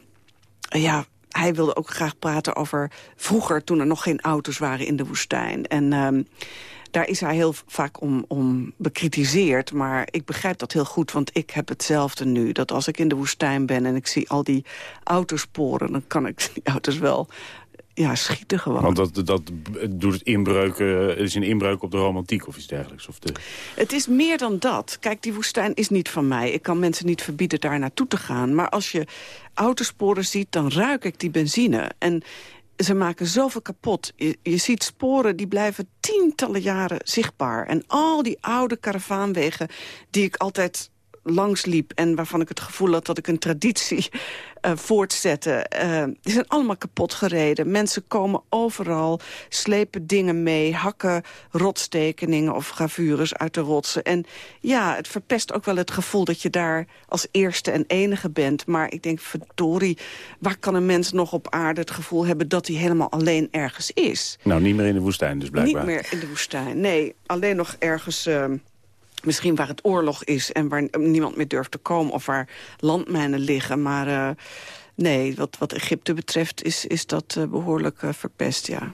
ja, hij wilde ook graag praten over vroeger... toen er nog geen auto's waren in de woestijn. En... Um, daar is hij heel vaak om, om bekritiseerd. Maar ik begrijp dat heel goed, want ik heb hetzelfde nu. Dat als ik in de woestijn ben en ik zie al die autosporen... dan kan ik die auto's wel ja, schieten gewoon. Want dat, dat doet het inbreuken, is een inbreuk op de romantiek of iets dergelijks? Of de... Het is meer dan dat. Kijk, die woestijn is niet van mij. Ik kan mensen niet verbieden daar naartoe te gaan. Maar als je autosporen ziet, dan ruik ik die benzine. En ze maken zoveel kapot. Je, ziet sporen die blijven tientallen jaren zichtbaar. En al die oude karavaanwegen die ik altijd langsliep... en waarvan ik het gevoel had dat ik een traditie uh, voortzette... Uh, die zijn allemaal kapot gereden. Mensen komen overal, slepen dingen mee... hakken rotstekeningen of gravures uit de rotsen. En ja, het verpest ook wel het gevoel dat je daar als eerste en enige bent. Maar ik denk, verdorie, waar kan een mens nog op aarde het gevoel hebben... dat hij helemaal alleen ergens is? Nou, niet meer in de woestijn dus blijkbaar. Niet meer in de woestijn, nee. Alleen nog ergens... Uh, Misschien waar het oorlog is en waar niemand meer durft te komen... of waar landmijnen liggen. Maar uh, nee, wat, wat Egypte betreft is, is dat uh, behoorlijk uh, verpest, ja.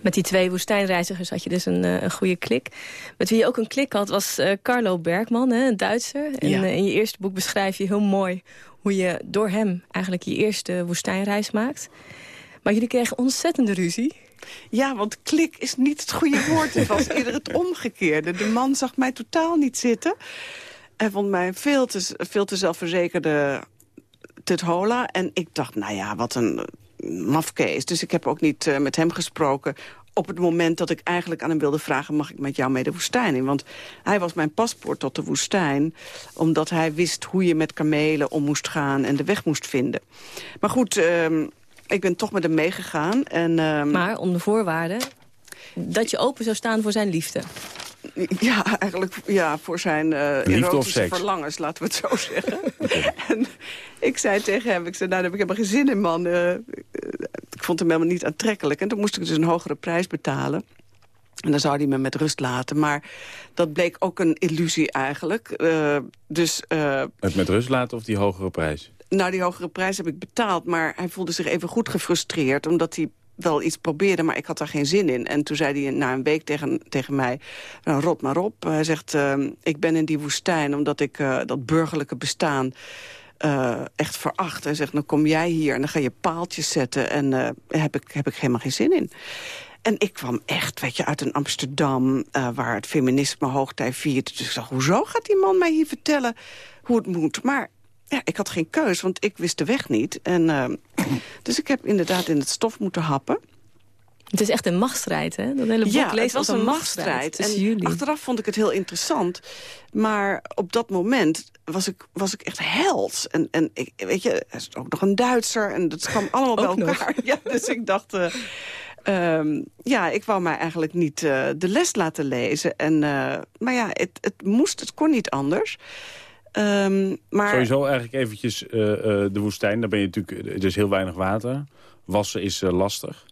Met die twee woestijnreizigers had je dus een, een goede klik. Met wie je ook een klik had was Carlo Bergman, hè, een Duitser. En ja. in je eerste boek beschrijf je heel mooi hoe je door hem eigenlijk je eerste woestijnreis maakt. Maar jullie kregen ontzettende ruzie. Ja, want klik is niet het goede woord. Het was eerder het omgekeerde. De man zag mij totaal niet zitten. Hij vond mij veel te, veel te zelfverzekerde Tuthola. En ik dacht, nou ja, wat een mafkees. Dus ik heb ook niet uh, met hem gesproken op het moment dat ik eigenlijk aan hem wilde vragen... mag ik met jou mee de woestijn in? Want hij was mijn paspoort tot de woestijn... omdat hij wist hoe je met kamelen om moest gaan... en de weg moest vinden. Maar goed, uh, ik ben toch met hem meegegaan. En, um... Maar onder voorwaarde dat je open zou staan voor zijn liefde. Ja, eigenlijk ja, voor zijn uh, erotische verlangens, laten we het zo zeggen. en ik zei tegen hem, ik zei, nou, daar heb ik helemaal geen zin in, man. Uh, ik vond hem helemaal niet aantrekkelijk. En toen moest ik dus een hogere prijs betalen. En dan zou hij me met rust laten. Maar dat bleek ook een illusie eigenlijk. Uh, dus, het met rust laten of die hogere prijs? Nou, die hogere prijs heb ik betaald. Maar hij voelde zich even goed gefrustreerd. Omdat hij wel iets probeerde, maar ik had daar geen zin in. En toen zei hij na een week tegen, tegen mij, nou, rot maar op. Hij zegt, uh, ik ben in die woestijn omdat ik uh, dat burgerlijke bestaan... Uh, echt veracht. Hij zegt, dan kom jij hier en dan ga je paaltjes zetten... en daar heb ik, heb ik helemaal geen zin in. En ik kwam echt, weet je, uit een Amsterdam... waar het feminisme hoogtij viert. Dus ik dacht, hoezo gaat die man mij hier vertellen hoe het moet? Maar ja, ik had geen keus, want ik wist de weg niet. En, uh, dus ik heb inderdaad in het stof moeten happen. Het is echt een machtsstrijd, hè? Dat hele boek ja, leest het was een machtsstrijd. En achteraf vond ik het heel interessant. Maar op dat moment was ik, was ik echt held. En, en ik, weet je, er is ook nog een Duitser. En dat kwam allemaal bij elkaar. Ja, dus ik dacht... Uh, Um, ja, ik wou mij eigenlijk niet uh, de les laten lezen. En, uh, maar ja, het, het moest, het kon niet anders. Um, maar... Sowieso eigenlijk eventjes uh, uh, de woestijn. Daar ben je natuurlijk, er is heel weinig water. Wassen is uh, lastig.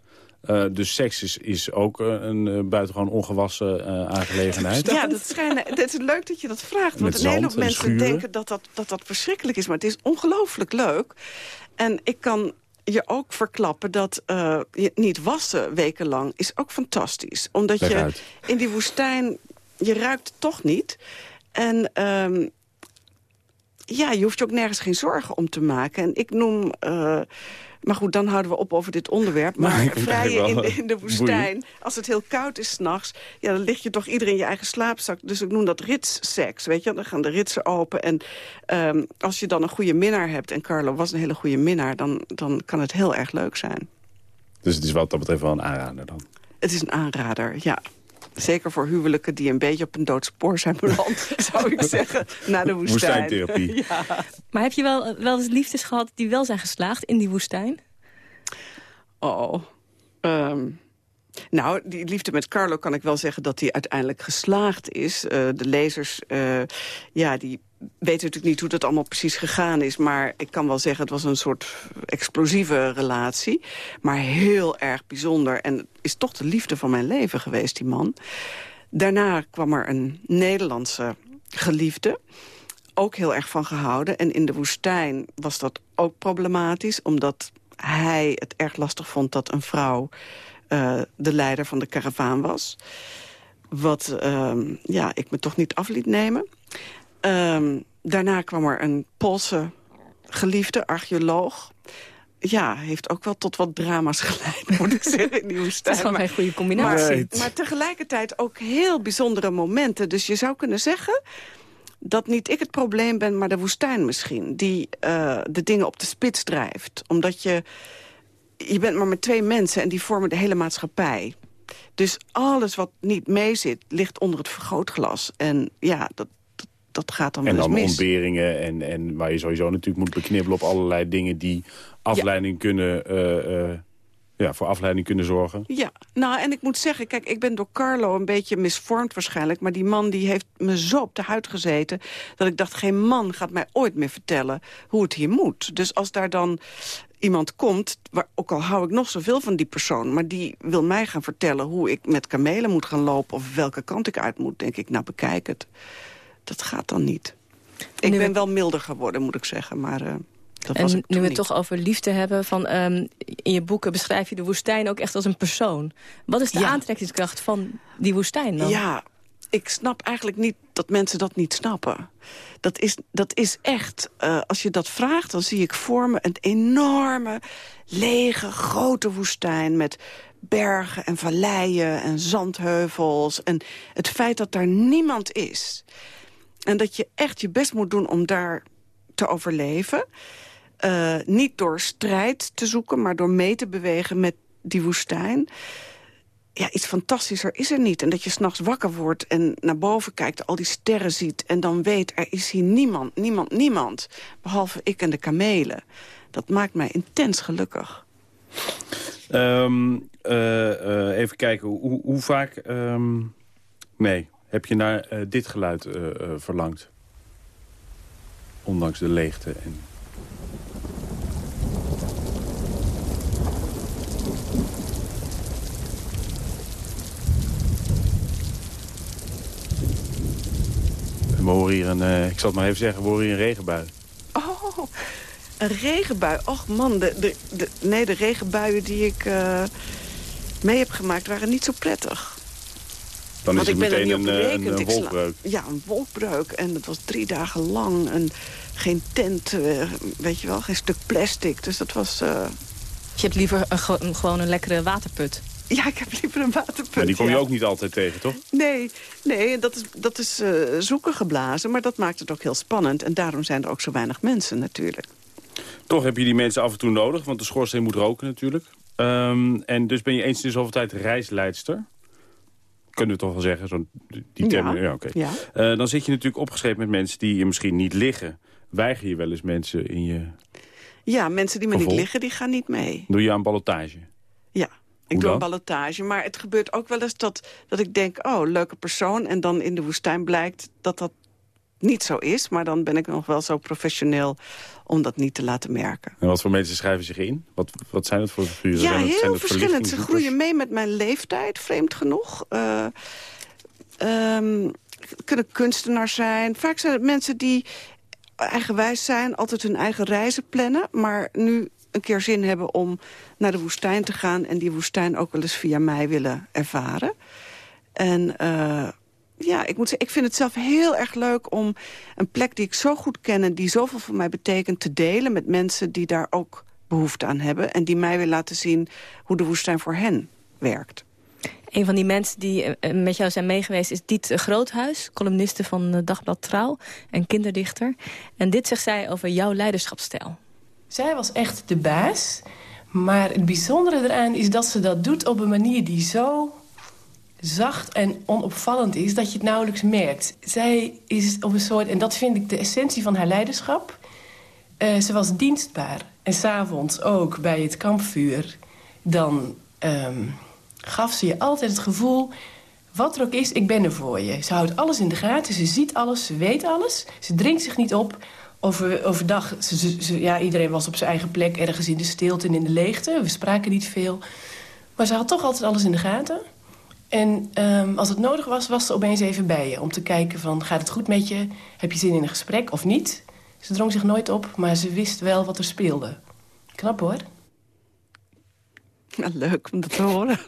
dus seks is, is ook een buitengewoon ongewassen aangelegenheid. Ja, dat, schijnen, het is leuk dat je dat vraagt. Want een hele hoop mensen denken dat dat, dat dat verschrikkelijk is. Maar het is ongelooflijk leuk. En ik kan je ook verklappen dat je niet wassen wekenlang is ook fantastisch. Omdat Leg je uit. in die woestijn, je ruikt toch niet. En um, ja, je hoeft je ook nergens geen zorgen om te maken. En ik noem... Uh, maar goed, dan houden we op over dit onderwerp. Maar Nee, vrijen in, de- in de woestijn, als het heel koud is s'nachts... ja, dan lig je toch iedereen in je eigen slaapzak. Dus ik noem dat ritsseks, weet je. Dan gaan de ritsen open. En um, als je dan een goede minnaar hebt... en Carlo was een hele goede minnaar... dan, dan kan het heel erg leuk zijn. Dus het is wat dat betreft wel een aanrader dan. Het is een aanrader, ja. Zeker voor huwelijken die een beetje op een doodspoor zijn beland, zou ik zeggen, naar de woestijn. Woestijntherapie. ja. Maar heb je wel, wel eens liefdes gehad die wel zijn geslaagd in die woestijn? Oh, ehm, nou, die liefde met Carlo kan ik wel zeggen dat die uiteindelijk geslaagd is. Eh, de lezers, eh, ja, die weten natuurlijk niet hoe dat allemaal precies gegaan is. Maar ik kan wel zeggen, het was een soort explosieve relatie. Maar heel erg bijzonder. En het is toch de liefde van mijn leven geweest, die man. Daarna kwam er een Nederlandse geliefde. Ook heel erg van gehouden. En in de woestijn was dat ook problematisch. Omdat hij het erg lastig vond dat een vrouw uh, de leider van de karavaan was. Wat uh, ja, ik me toch niet af liet nemen. Uh, daarna kwam er een Poolse geliefde, archeoloog. Ja, heeft ook wel tot wat drama's geleid, moet ik zeggen, in die woestijn. Dat is wel een goede combinatie. Maar, maar tegelijkertijd ook heel bijzondere momenten. Dus je zou kunnen zeggen dat niet ik het probleem ben, maar de woestijn misschien. Die uh, de dingen op de spits drijft. Omdat je je bent maar met twee mensen en die vormen de hele maatschappij. Dus alles wat niet meezit, ligt onder het vergrootglas. En ja, dat, dat, gaat dan en wel eens mis. En dan ontberingen en, en waar je sowieso natuurlijk moet beknibbelen... op allerlei dingen die afleiding kunnen... Uh, uh, ja, voor afleiding kunnen zorgen. Ja, nou en ik moet zeggen, kijk, ik ben door Carlo een beetje misvormd waarschijnlijk... maar die man die heeft me zo op de huid gezeten... dat ik dacht, geen man gaat mij ooit meer vertellen hoe het hier moet. Dus als daar dan iemand komt, waar, ook al hou ik nog zoveel van die persoon... maar die wil mij gaan vertellen hoe ik met kamelen moet gaan lopen... of welke kant ik uit moet, denk ik, nou bekijk het. Dat gaat dan niet. Ik ben wel milder geworden, moet ik zeggen, maar... Uh, dat en was ik nu we niet. toch over liefde hebben... Van, um, in je boeken beschrijf je de woestijn ook echt als een persoon. Wat is de Ja. aantrekkingskracht van die woestijn dan? Ja, ik snap eigenlijk niet dat mensen dat niet snappen. Dat is, dat is echt, uh, als je dat vraagt, dan zie ik voor me een enorme, lege, grote woestijn... met bergen en valleien en zandheuvels. En het feit dat daar niemand is. En dat je echt je best moet doen om daar te overleven. Uh, niet door strijd te zoeken, maar door mee te bewegen met die woestijn ja, iets fantastischer is er niet. En dat je s'nachts wakker wordt en naar boven kijkt, al die sterren ziet... en dan weet, er is hier niemand, niemand, niemand. Behalve ik en de kamelen. Dat maakt mij intens gelukkig. Um, uh, uh, even kijken, hoe, hoe vaak... Um, nee, heb je naar uh, dit geluid verlangd? Ondanks de leegte en... We horen hier een, uh, ik zal het maar even zeggen, we horen hier een regenbui. Oh, een regenbui. Och man, de, de, nee, de regenbuien die ik uh, mee heb gemaakt waren niet zo prettig. Dan Want is het ik ben er meteen niet een, op berekend. een sla- wolkbreuk. Ja, een wolkbreuk. En het was drie dagen lang. En geen tent, weet je wel, geen stuk plastic. Dus dat was... Je hebt liever een, ge- een, gewoon een lekkere waterput. Ja, ik heb liever een waterput. Maar die kom je ja. ook niet altijd tegen, toch? Nee, nee dat is, dat is uh, zoeken geblazen. Maar dat maakt het ook heel spannend. En daarom zijn er ook zo weinig mensen natuurlijk. Toch heb je die mensen af en toe nodig, want de schoorsteen moet roken natuurlijk. Um, en dus ben je eens in de zoveel tijd reisleidster. Kunnen we toch wel zeggen, zo'n die term. Ja, ja, oké. ja. Uh, dan zit je natuurlijk opgeschreven met mensen die je misschien niet liggen. Weiger je wel eens mensen in je... Ja, mensen die me Gevolg? niet liggen, die gaan niet mee. Doe je aan ballotage? Ja, ik Hoe doe een dan? ballotage. Maar het gebeurt ook wel eens dat, dat ik denk... oh, leuke persoon. En dan in de woestijn blijkt dat dat niet zo is. Maar dan ben ik nog wel zo professioneel om dat niet te laten merken. En wat voor mensen schrijven zich in? Wat, wat zijn het voor figuren? Ja, zijn heel verschillend. Ze groeien mee met mijn leeftijd, vreemd genoeg. Uh, um, kunnen kunstenaars zijn. Vaak zijn het mensen die eigenwijs zijn, altijd hun eigen reizen plannen... maar nu een keer zin hebben om naar de woestijn te gaan... en die woestijn ook wel eens via mij willen ervaren. En uh, ja, ik moet zeggen, ik vind het zelf heel erg leuk om een plek die ik zo goed ken... en die zoveel voor mij betekent, te delen met mensen die daar ook behoefte aan hebben... en die mij willen laten zien hoe de woestijn voor hen werkt. Een van die mensen die eh, met jou zijn meegeweest is Diet Groothuis, columniste van eh, Dagblad Trouw en kinderdichter. En dit zegt zij over jouw leiderschapsstijl. Zij was echt de baas. Maar het bijzondere eraan is dat ze dat doet op een manier die zo zacht en onopvallend is... dat je het nauwelijks merkt. Zij is op een soort... en dat vind ik de essentie van haar leiderschap. Uh, ze was dienstbaar. En s'avonds ook bij het kampvuur. Dan um, gaf ze je altijd het gevoel... wat er ook is, ik ben er voor je. Ze houdt alles in de gaten, ze ziet alles, ze weet alles. Ze dringt zich niet op. Over, overdag, ze, ja, iedereen was op zijn eigen plek... ergens in de stilte en in de leegte. We spraken niet veel. Maar ze had toch altijd alles in de gaten. En um, als het nodig was, was ze opeens even bij je. Om te kijken van, gaat het goed met je? Heb je zin in een gesprek of niet? Ze drong zich nooit op, maar ze wist wel wat er speelde. Knap hoor. Ja, leuk om dat te horen.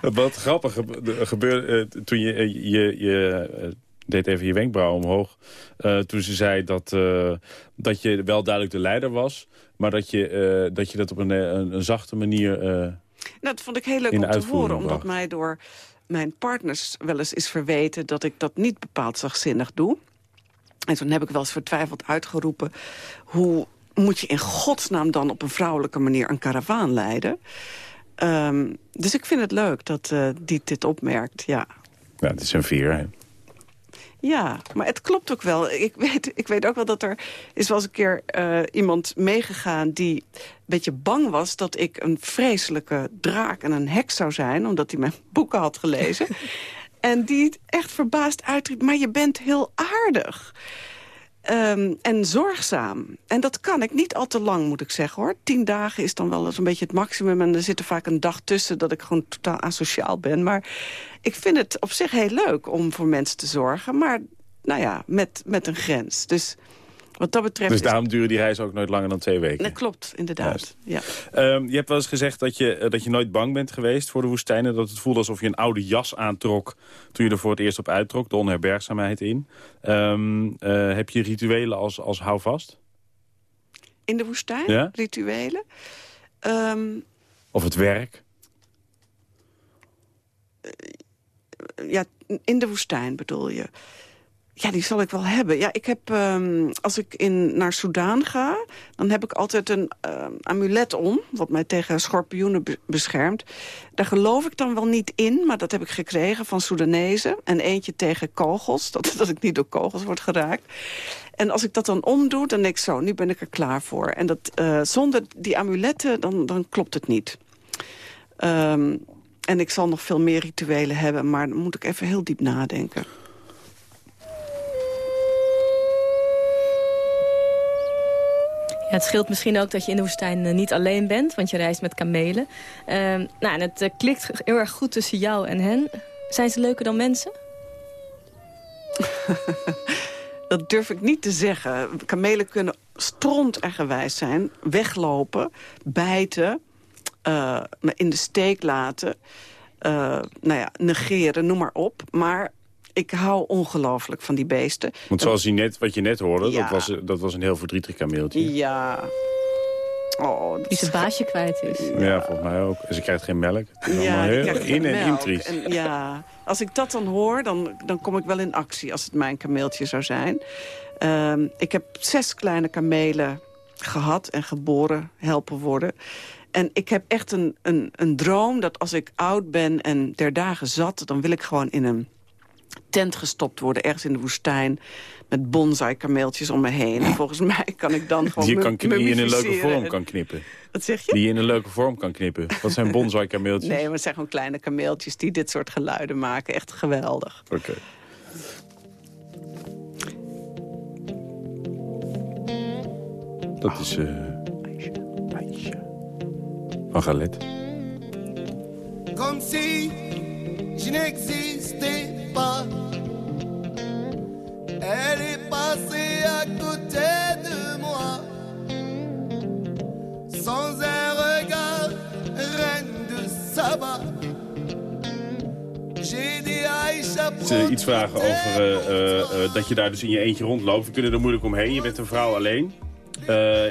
wat grappig gebeurde uh, toen je, uh, je, je uh, deed even je wenkbrauw omhoog. toen ze zei dat, dat je wel duidelijk de leider was. Maar dat je, dat, je dat op een, een, een zachte manier dat vond ik heel leuk om te horen, omdat mij door mijn partners wel eens is verweten... dat ik dat niet bepaald zachtzinnig doe. En toen heb ik wel eens vertwijfeld uitgeroepen... hoe moet je in godsnaam dan op een vrouwelijke manier een karavaan leiden? Um, dus ik vind het leuk dat uh, die dit opmerkt, ja. Ja, het is een vier, hè? Ja, maar het klopt ook wel. Ik weet, ik weet ook wel dat er is wel eens een keer uh, iemand meegegaan... die een beetje bang was dat ik een vreselijke draak en een heks zou zijn... omdat hij mijn boeken had gelezen. en die echt verbaasd uitriep, maar je bent heel aardig. Um, en zorgzaam. En dat kan ik niet al te lang, moet ik zeggen, hoor. Tien dagen is dan wel zo'n beetje het maximum. En er zit er vaak een dag tussen dat ik gewoon totaal asociaal ben. Maar ik vind het op zich heel leuk om voor mensen te zorgen. Maar, nou ja, met, met een grens. Dus wat dat betreft... Dus daarom duren die reizen ook nooit langer dan twee weken? Dat klopt, inderdaad. Ja. Um, je hebt wel eens gezegd dat je, eh, dat je nooit bang bent geweest voor de woestijnen. Dat het voelde alsof je een oude jas aantrok toen je er voor het eerst op uittrok. De onherbergzaamheid in. Um, uh, heb je rituelen als, als houvast? In de woestijn? Ja? Rituelen? Um, of het werk? Uh, ja, in de woestijn bedoel je. Ja, die zal ik wel hebben. Ja, ik heb, um, als ik in, naar Soudaan ga, dan heb ik altijd een uh, amulet om... wat mij tegen schorpioenen be beschermt. Daar geloof ik dan wel niet in, maar dat heb ik gekregen van Soedanezen. En eentje tegen kogels, dat, ik niet door kogels word geraakt. En als ik dat dan omdoe, dan denk ik zo, nu ben ik er klaar voor. En dat, uh, zonder die amuletten, dan, dan klopt het niet. Um, en ik zal nog veel meer rituelen hebben, maar dan moet ik even heel diep nadenken. Het scheelt misschien ook dat je in de woestijn eh, niet alleen bent, want je reist met kamelen. Uh, nou, en het uh, klikt heel erg goed tussen jou en hen. Zijn ze leuker dan mensen? dat durf ik niet te zeggen. Kamelen kunnen stront en gewijs zijn, weglopen, bijten, uh, in de steek laten, nou ja, negeren, noem maar op. Maar ik hou ongelooflijk van die beesten. Want zoals je net, wat je net hoorde, dat, was, dat was een heel verdrietig kameeltje. Ja. Oh. Die zijn baasje kwijt is. Ja, volgens mij ook. En ze krijgt geen melk. Ja, heel in en in En, ja, als ik dat dan hoor, dan, dan kom ik wel in actie als het mijn kameeltje zou zijn. Uh, ik heb zes kleine kamelen gehad en geboren, helpen worden. En ik heb echt een, een, een droom dat als ik oud ben en der dagen zat... dan wil ik gewoon in een tent gestopt worden, ergens in de woestijn... met bonsai-kameeltjes om me heen. En volgens mij kan ik dan gewoon Die je, kan, die in een leuke vorm kan knippen. Wat zeg je? Die je in een leuke vorm kan knippen. Wat zijn bonsai-kameeltjes? Nee, maar het zijn gewoon kleine kameeltjes die dit soort geluiden maken. Echt geweldig. Oké. Dat is... Uh, Aisha. Van Galet. Comme si je n'existais pas. Elle est passée à côté de moi. Sans un regard, reine de Saba. Ze iets vragen over uh, uh, uh, dat je daar dus in je eentje rondloopt. We kunnen er moeilijk omheen. Je bent een vrouw alleen.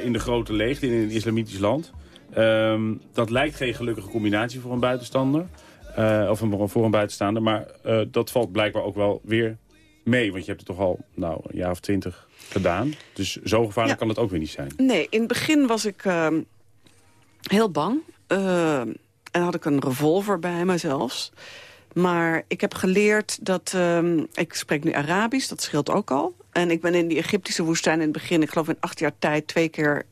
in de grote leegte in een islamitisch land. Um, dat lijkt geen gelukkige combinatie voor een buitenstander. Uh, of een, voor een buitenstaander. Maar uh, dat valt blijkbaar ook wel weer mee. Want je hebt het toch al nou, een jaar of twintig gedaan. Dus zo gevaarlijk kan het ook weer niet zijn. Nee, in het begin was ik uh, heel bang. en had ik een revolver bij me zelfs. Maar ik heb geleerd dat... ehm, ik spreek nu Arabisch, dat scheelt ook al. En ik ben in die Egyptische woestijn in het begin... ik geloof in acht jaar tijd twee keer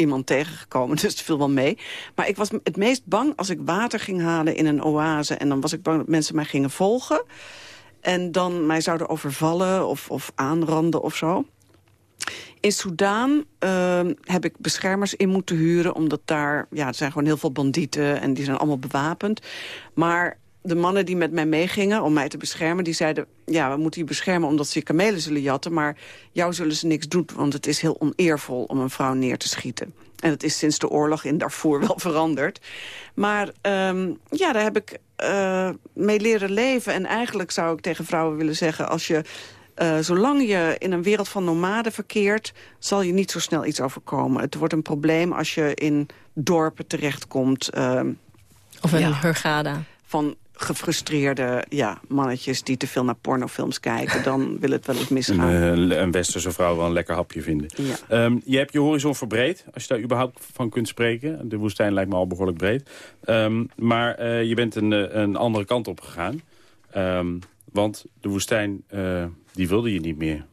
iemand tegengekomen. Dus het viel wel mee. Maar ik was het meest bang als ik water ging halen in een oase. En dan was ik bang dat mensen mij gingen volgen. En dan mij zouden overvallen of, of aanranden of zo. In Soudaan ehm, heb ik beschermers in moeten huren... omdat daar, ja, er zijn gewoon heel veel bandieten... en die zijn allemaal bewapend. Maar de mannen die met mij meegingen om mij te beschermen... die zeiden, ja, we moeten je beschermen omdat ze je kamelen zullen jatten... maar jou zullen ze niks doen, want het is heel oneervol om een vrouw neer te schieten. En dat is sinds de oorlog in Darfur wel veranderd. Maar ehm, ja, daar heb ik eh, mee leren leven. En eigenlijk zou ik tegen vrouwen willen zeggen... als je uh, zolang je in een wereld van nomaden verkeert... zal je niet zo snel iets overkomen. Het wordt een probleem als je in dorpen terechtkomt. Uh, of een ja, Hurghada. Van gefrustreerde ja, mannetjes die te veel naar pornofilms kijken... dan wil het wel eens misgaan. Een, een westerse vrouw wel een lekker hapje vinden. Ja. Um, je hebt je horizon verbreed, als je daar überhaupt van kunt spreken. De woestijn lijkt me al behoorlijk breed. Um, maar uh, je bent een, een andere kant op gegaan. Um, want de woestijn, uh, die wilde je niet meer.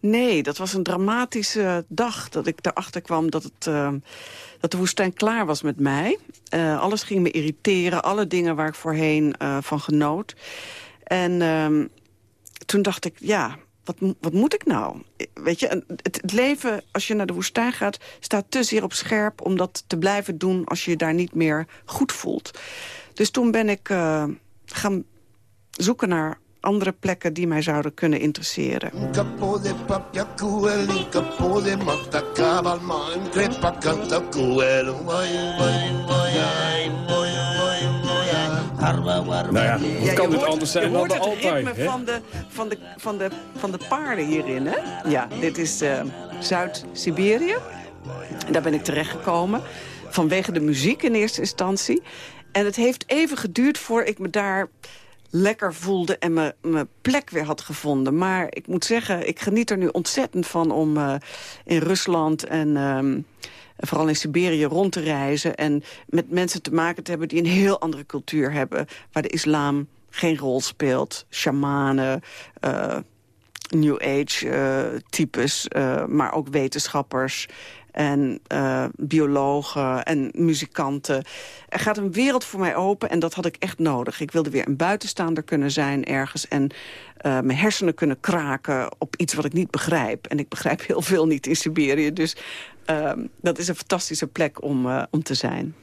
Nee, dat was een dramatische dag dat ik erachter kwam dat, het, uh, dat de woestijn klaar was met mij. Uh, alles ging me irriteren, alle dingen waar ik voorheen uh, van genoot. En ehm, toen dacht ik, ja, wat, wat moet ik nou? Weet je, het, het, leven, als je naar de woestijn gaat... staat te zeer op scherp om dat te blijven doen... als je je daar niet meer goed voelt. Dus toen ben ik gaan zoeken naar andere plekken die mij zouden kunnen interesseren. Nou ja, wat kan dit anders zijn dan de altijd? Je van de, van, de, van, de, van de paarden hierin, hè? Ja, dit is uh, Zuid-Siberië. Daar ben ik terechtgekomen. Vanwege de muziek in eerste instantie. En het heeft even geduurd voor ik me daar lekker voelde en mijn plek weer had gevonden. Maar ik moet zeggen, ik geniet er nu ontzettend van om uh, in Rusland en... Uh, vooral in Siberië rond te reizen... en met mensen te maken te hebben die een heel andere cultuur hebben... waar de islam geen rol speelt. Shamanen, uh, New Age uh, types, maar ook wetenschappers en uh, biologen en muzikanten. Er gaat een wereld voor mij open en dat had ik echt nodig. Ik wilde weer een buitenstaander kunnen zijn ergens... en uh, mijn hersenen kunnen kraken op iets wat ik niet begrijp. En ik begrijp heel veel niet in Siberië. Dus uh, dat is een fantastische plek om, uh, om te zijn.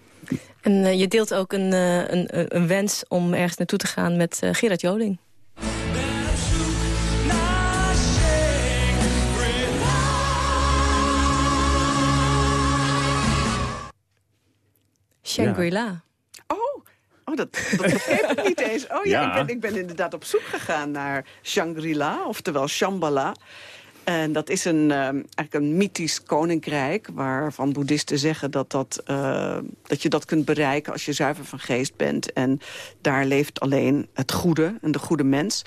En je deelt ook een, een, een, wens om ergens naartoe te gaan met Gerard Joling. Shangri-La. Oh, oh, dat, dat begreep ik niet eens. Oh ja, ja. Ik, ben, ik ben inderdaad op zoek gegaan naar Shangri-La, oftewel Shambhala. En dat is een, uh, eigenlijk een mythisch koninkrijk... waarvan boeddhisten zeggen dat, dat, uh, dat je dat kunt bereiken... als je zuiver van geest bent. En daar leeft alleen het goede en de goede mens.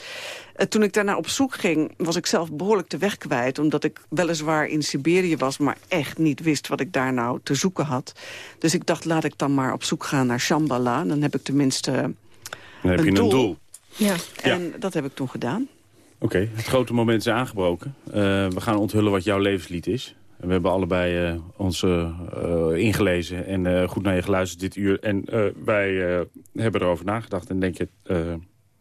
Uh, toen ik daarna op zoek ging, was ik zelf behoorlijk de weg kwijt... omdat ik weliswaar in Siberië was... maar echt niet wist wat ik daar nou te zoeken had. Dus ik dacht, laat ik dan maar op zoek gaan naar Shambhala. Dan heb ik tenminste dan heb een je doel. een doel. Ja. En Ja. dat heb ik toen gedaan. Oké, het grote moment is aangebroken. Uh, we gaan onthullen wat jouw levenslied is. En we hebben allebei uh, ons uh, ingelezen en goed naar je geluisterd dit uur. En wij hebben erover nagedacht en denken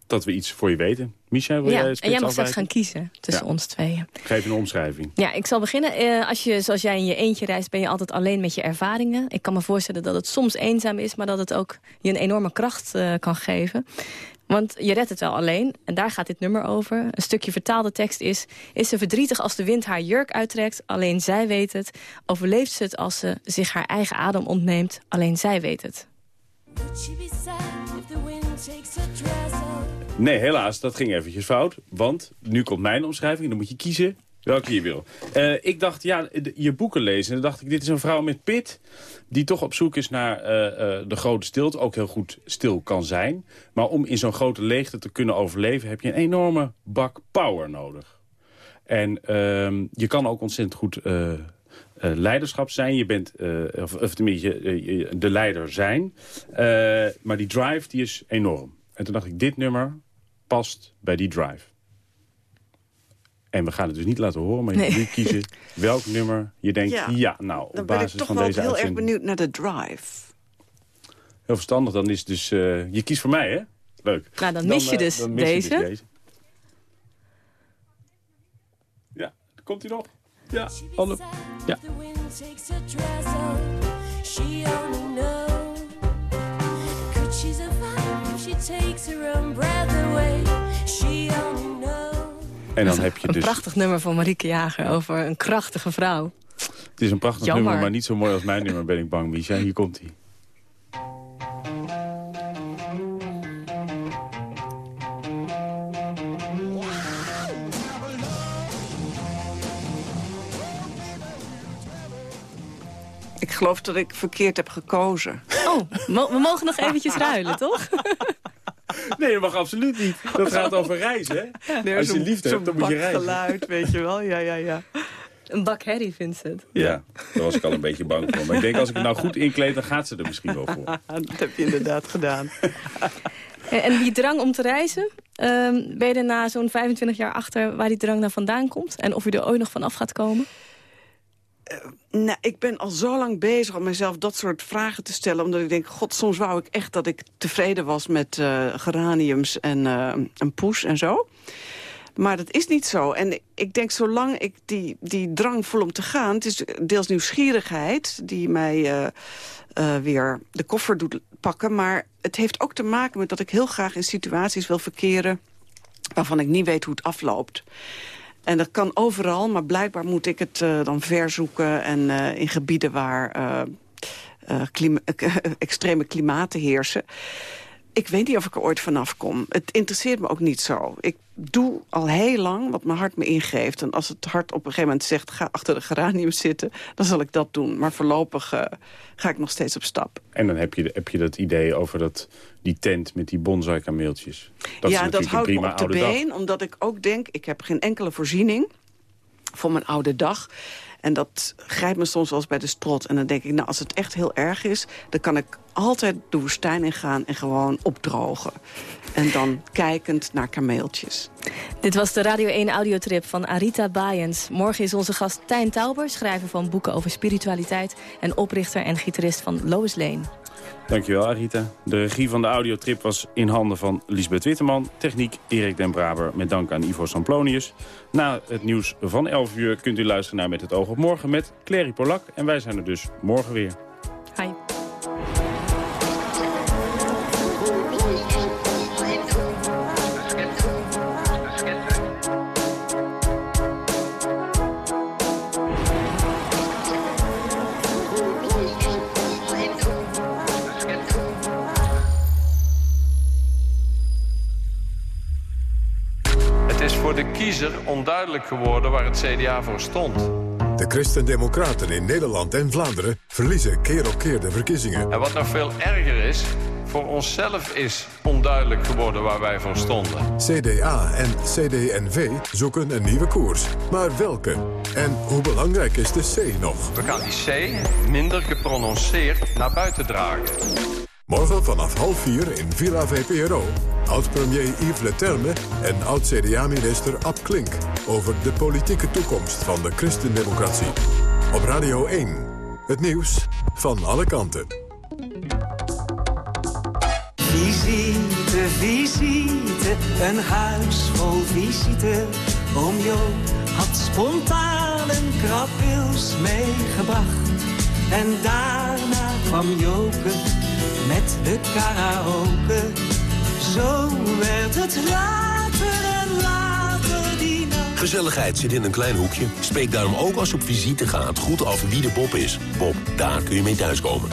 dat we iets voor je weten. Micha, wil ja, jij en jij mag straks gaan kiezen tussen Ja. ons tweeën. Geef een omschrijving. Ja, ik zal beginnen. Eh, als je, zoals jij in je eentje reist, ben je altijd alleen met je ervaringen. Ik kan me voorstellen dat het soms eenzaam is... maar dat het ook je een enorme kracht eh, kan geven. Want je redt het wel alleen, en daar gaat dit nummer over. Een stukje vertaalde tekst is... Is ze verdrietig als de wind haar jurk uittrekt? Alleen zij weet het. Overleeft ze het als ze zich haar eigen adem ontneemt? Alleen zij weet het. Nee, helaas, dat ging eventjes fout. Want nu komt mijn omschrijving. Dan moet je kiezen welke je wil. Eh, ik dacht, ja, je boeken lezen. En dan dacht ik, dit is een vrouw met pit... die toch op zoek is naar eh, eh, de grote stilte. Ook heel goed stil kan zijn. Maar om in zo'n grote leegte te kunnen overleven... heb je een enorme bak power nodig. En ehm, je kan ook ontzettend goed... leiderschap zijn. Je bent, of, of tenminste, je- de leider zijn. Maar die drive die is enorm. En toen dacht ik, dit nummer past bij die drive. En we gaan het dus niet laten horen, maar je Nee. moet nu kiezen welk nummer je denkt... Ja, Ja. nou, op Dan ben ik basis toch van wel deze heel erg uitzending... benieuwd naar de drive. Heel verstandig, dan is dus... eh, je kiest voor mij, hè? Leuk. Nou, dan mis je eh, dus dan mis je deze. deze. Ja, komt hij nog? Ja, alle... Ja. She takes her own breath away? She only En dan heb je Een dus... prachtig nummer van Marieke Jager over een krachtige vrouw. Het is een prachtig Jammer. nummer, maar niet zo mooi als mijn nummer, ben ik bang, Misha. Hier komt hij. Ik geloof dat ik verkeerd heb gekozen. Oh, we mogen nog eventjes ruilen, toch? Nee, dat mag absoluut niet. Dat gaat over reizen, hè? Nee, Als je liefde hebt, dan moet je reizen. bakgeluid, weet je wel. Ja, ja, ja. Een bak herrie, Vincent. Ja, daar was ik al een beetje bang voor. Maar ik denk, als ik het nou goed inkleed, dan gaat ze er misschien wel voor. Dat heb je inderdaad gedaan. En, die drang om te reizen, ehm, ben je er na zo'n 25 jaar achter waar die drang nou vandaan komt? En of je er ooit nog vanaf gaat komen? Nou, ik ben al zo lang bezig om mezelf dat soort vragen te stellen. Omdat ik denk, god, soms wou ik echt dat ik tevreden was met eh, geraniums en eh, een poes en zo. Maar dat is niet zo. En ik denk, zolang ik die, die drang voel om te gaan... het is deels nieuwsgierigheid die mij eh, eh, weer de koffer doet pakken. Maar het heeft ook te maken met dat ik heel graag in situaties wil verkeren... waarvan ik niet weet hoe het afloopt. En dat kan overal, maar blijkbaar moet ik het eh, dan verzoeken... en eh, in gebieden waar eh, extreme klimaten heersen. Ik weet niet of ik er ooit vanaf kom. Het interesseert me ook niet zo. Ik doe al heel lang wat mijn hart me ingeeft. En als het hart op een gegeven moment zegt... ga achter de geranium zitten, dan zal ik dat doen. Maar voorlopig eh, ga ik nog steeds op stap. En dan heb je, heb je dat idee over dat, die tent met die bonsai-kameeltjes. Dat is ja, dat natuurlijk een houdt me prima op de dag. been. Omdat ik ook denk, ik heb geen enkele voorziening voor mijn oude dag. En dat grijpt me soms wel bij de strot. En dan denk ik, nou, als het echt heel erg is... dan kan ik altijd de woestijn ingaan en gewoon opdrogen. En dan kijkend naar kameeltjes. Dit was de Radio 1 audiotrip van Arita Bayens. Morgen is onze gast Tijn Tauber, schrijver van boeken over spiritualiteit... en oprichter en gitarist van Lois Lane. Dankjewel, Arita. De regie van de audiotrip was in handen van Lisbeth Witteman. Techniek Erik den Braber, met dank aan Ivo Samplonius. Na het nieuws van 11 uur kunt u luisteren naar Met het oog op morgen... met Clary Polak. En wij zijn er dus morgen weer. Hi. Is voor de kiezer onduidelijk geworden waar het CDA voor stond. De Christen-Democraten in Nederland en Vlaanderen verliezen keer op keer de verkiezingen. En wat nog veel erger is, voor onszelf is onduidelijk geworden waar wij voor stonden. CDA en CD&V zoeken een nieuwe koers. Maar welke? En hoe belangrijk is de C nog? We gaan die C minder geprononceerd naar buiten dragen. Morgen vanaf half vier in Villa VPRO. Oud-premier Yves Leterme en oud-CDA-minister Ab Klink... over de politieke toekomst van de christendemocratie. Op Radio 1. Het nieuws van alle kanten. Visite, visite, een huis vol visite. Oom Jo had spontaan een meegebracht. En daarna kwam Joke met de karaoke. Zo werd het later en later die nacht. Gezelligheid zit in een klein hoekje. Spreek daarom ook als je op visite gaat goed af wie de Bob is. Bob, daar kun je mee thuiskomen.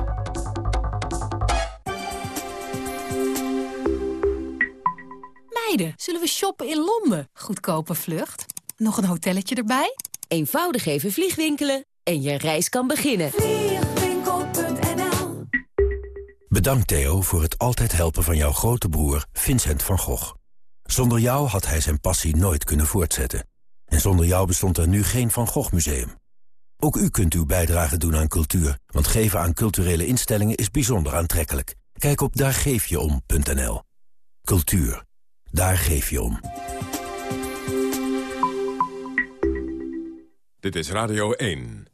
Meiden, zullen we shoppen in Londen? Goedkope vlucht. Nog een hotelletje erbij? Eenvoudig even vliegwinkelen en je reis kan beginnen. Bedankt Theo voor het altijd helpen van jouw grote broer Vincent van Gogh. Zonder jou had hij zijn passie nooit kunnen voortzetten. En zonder jou bestond er nu geen Van Gogh Museum. Ook u kunt uw bijdrage doen aan cultuur, want geven aan culturele instellingen is bijzonder aantrekkelijk. Kijk op daargeefjeom.nl. Cultuur. Daar geef je om. Dit is Radio 1.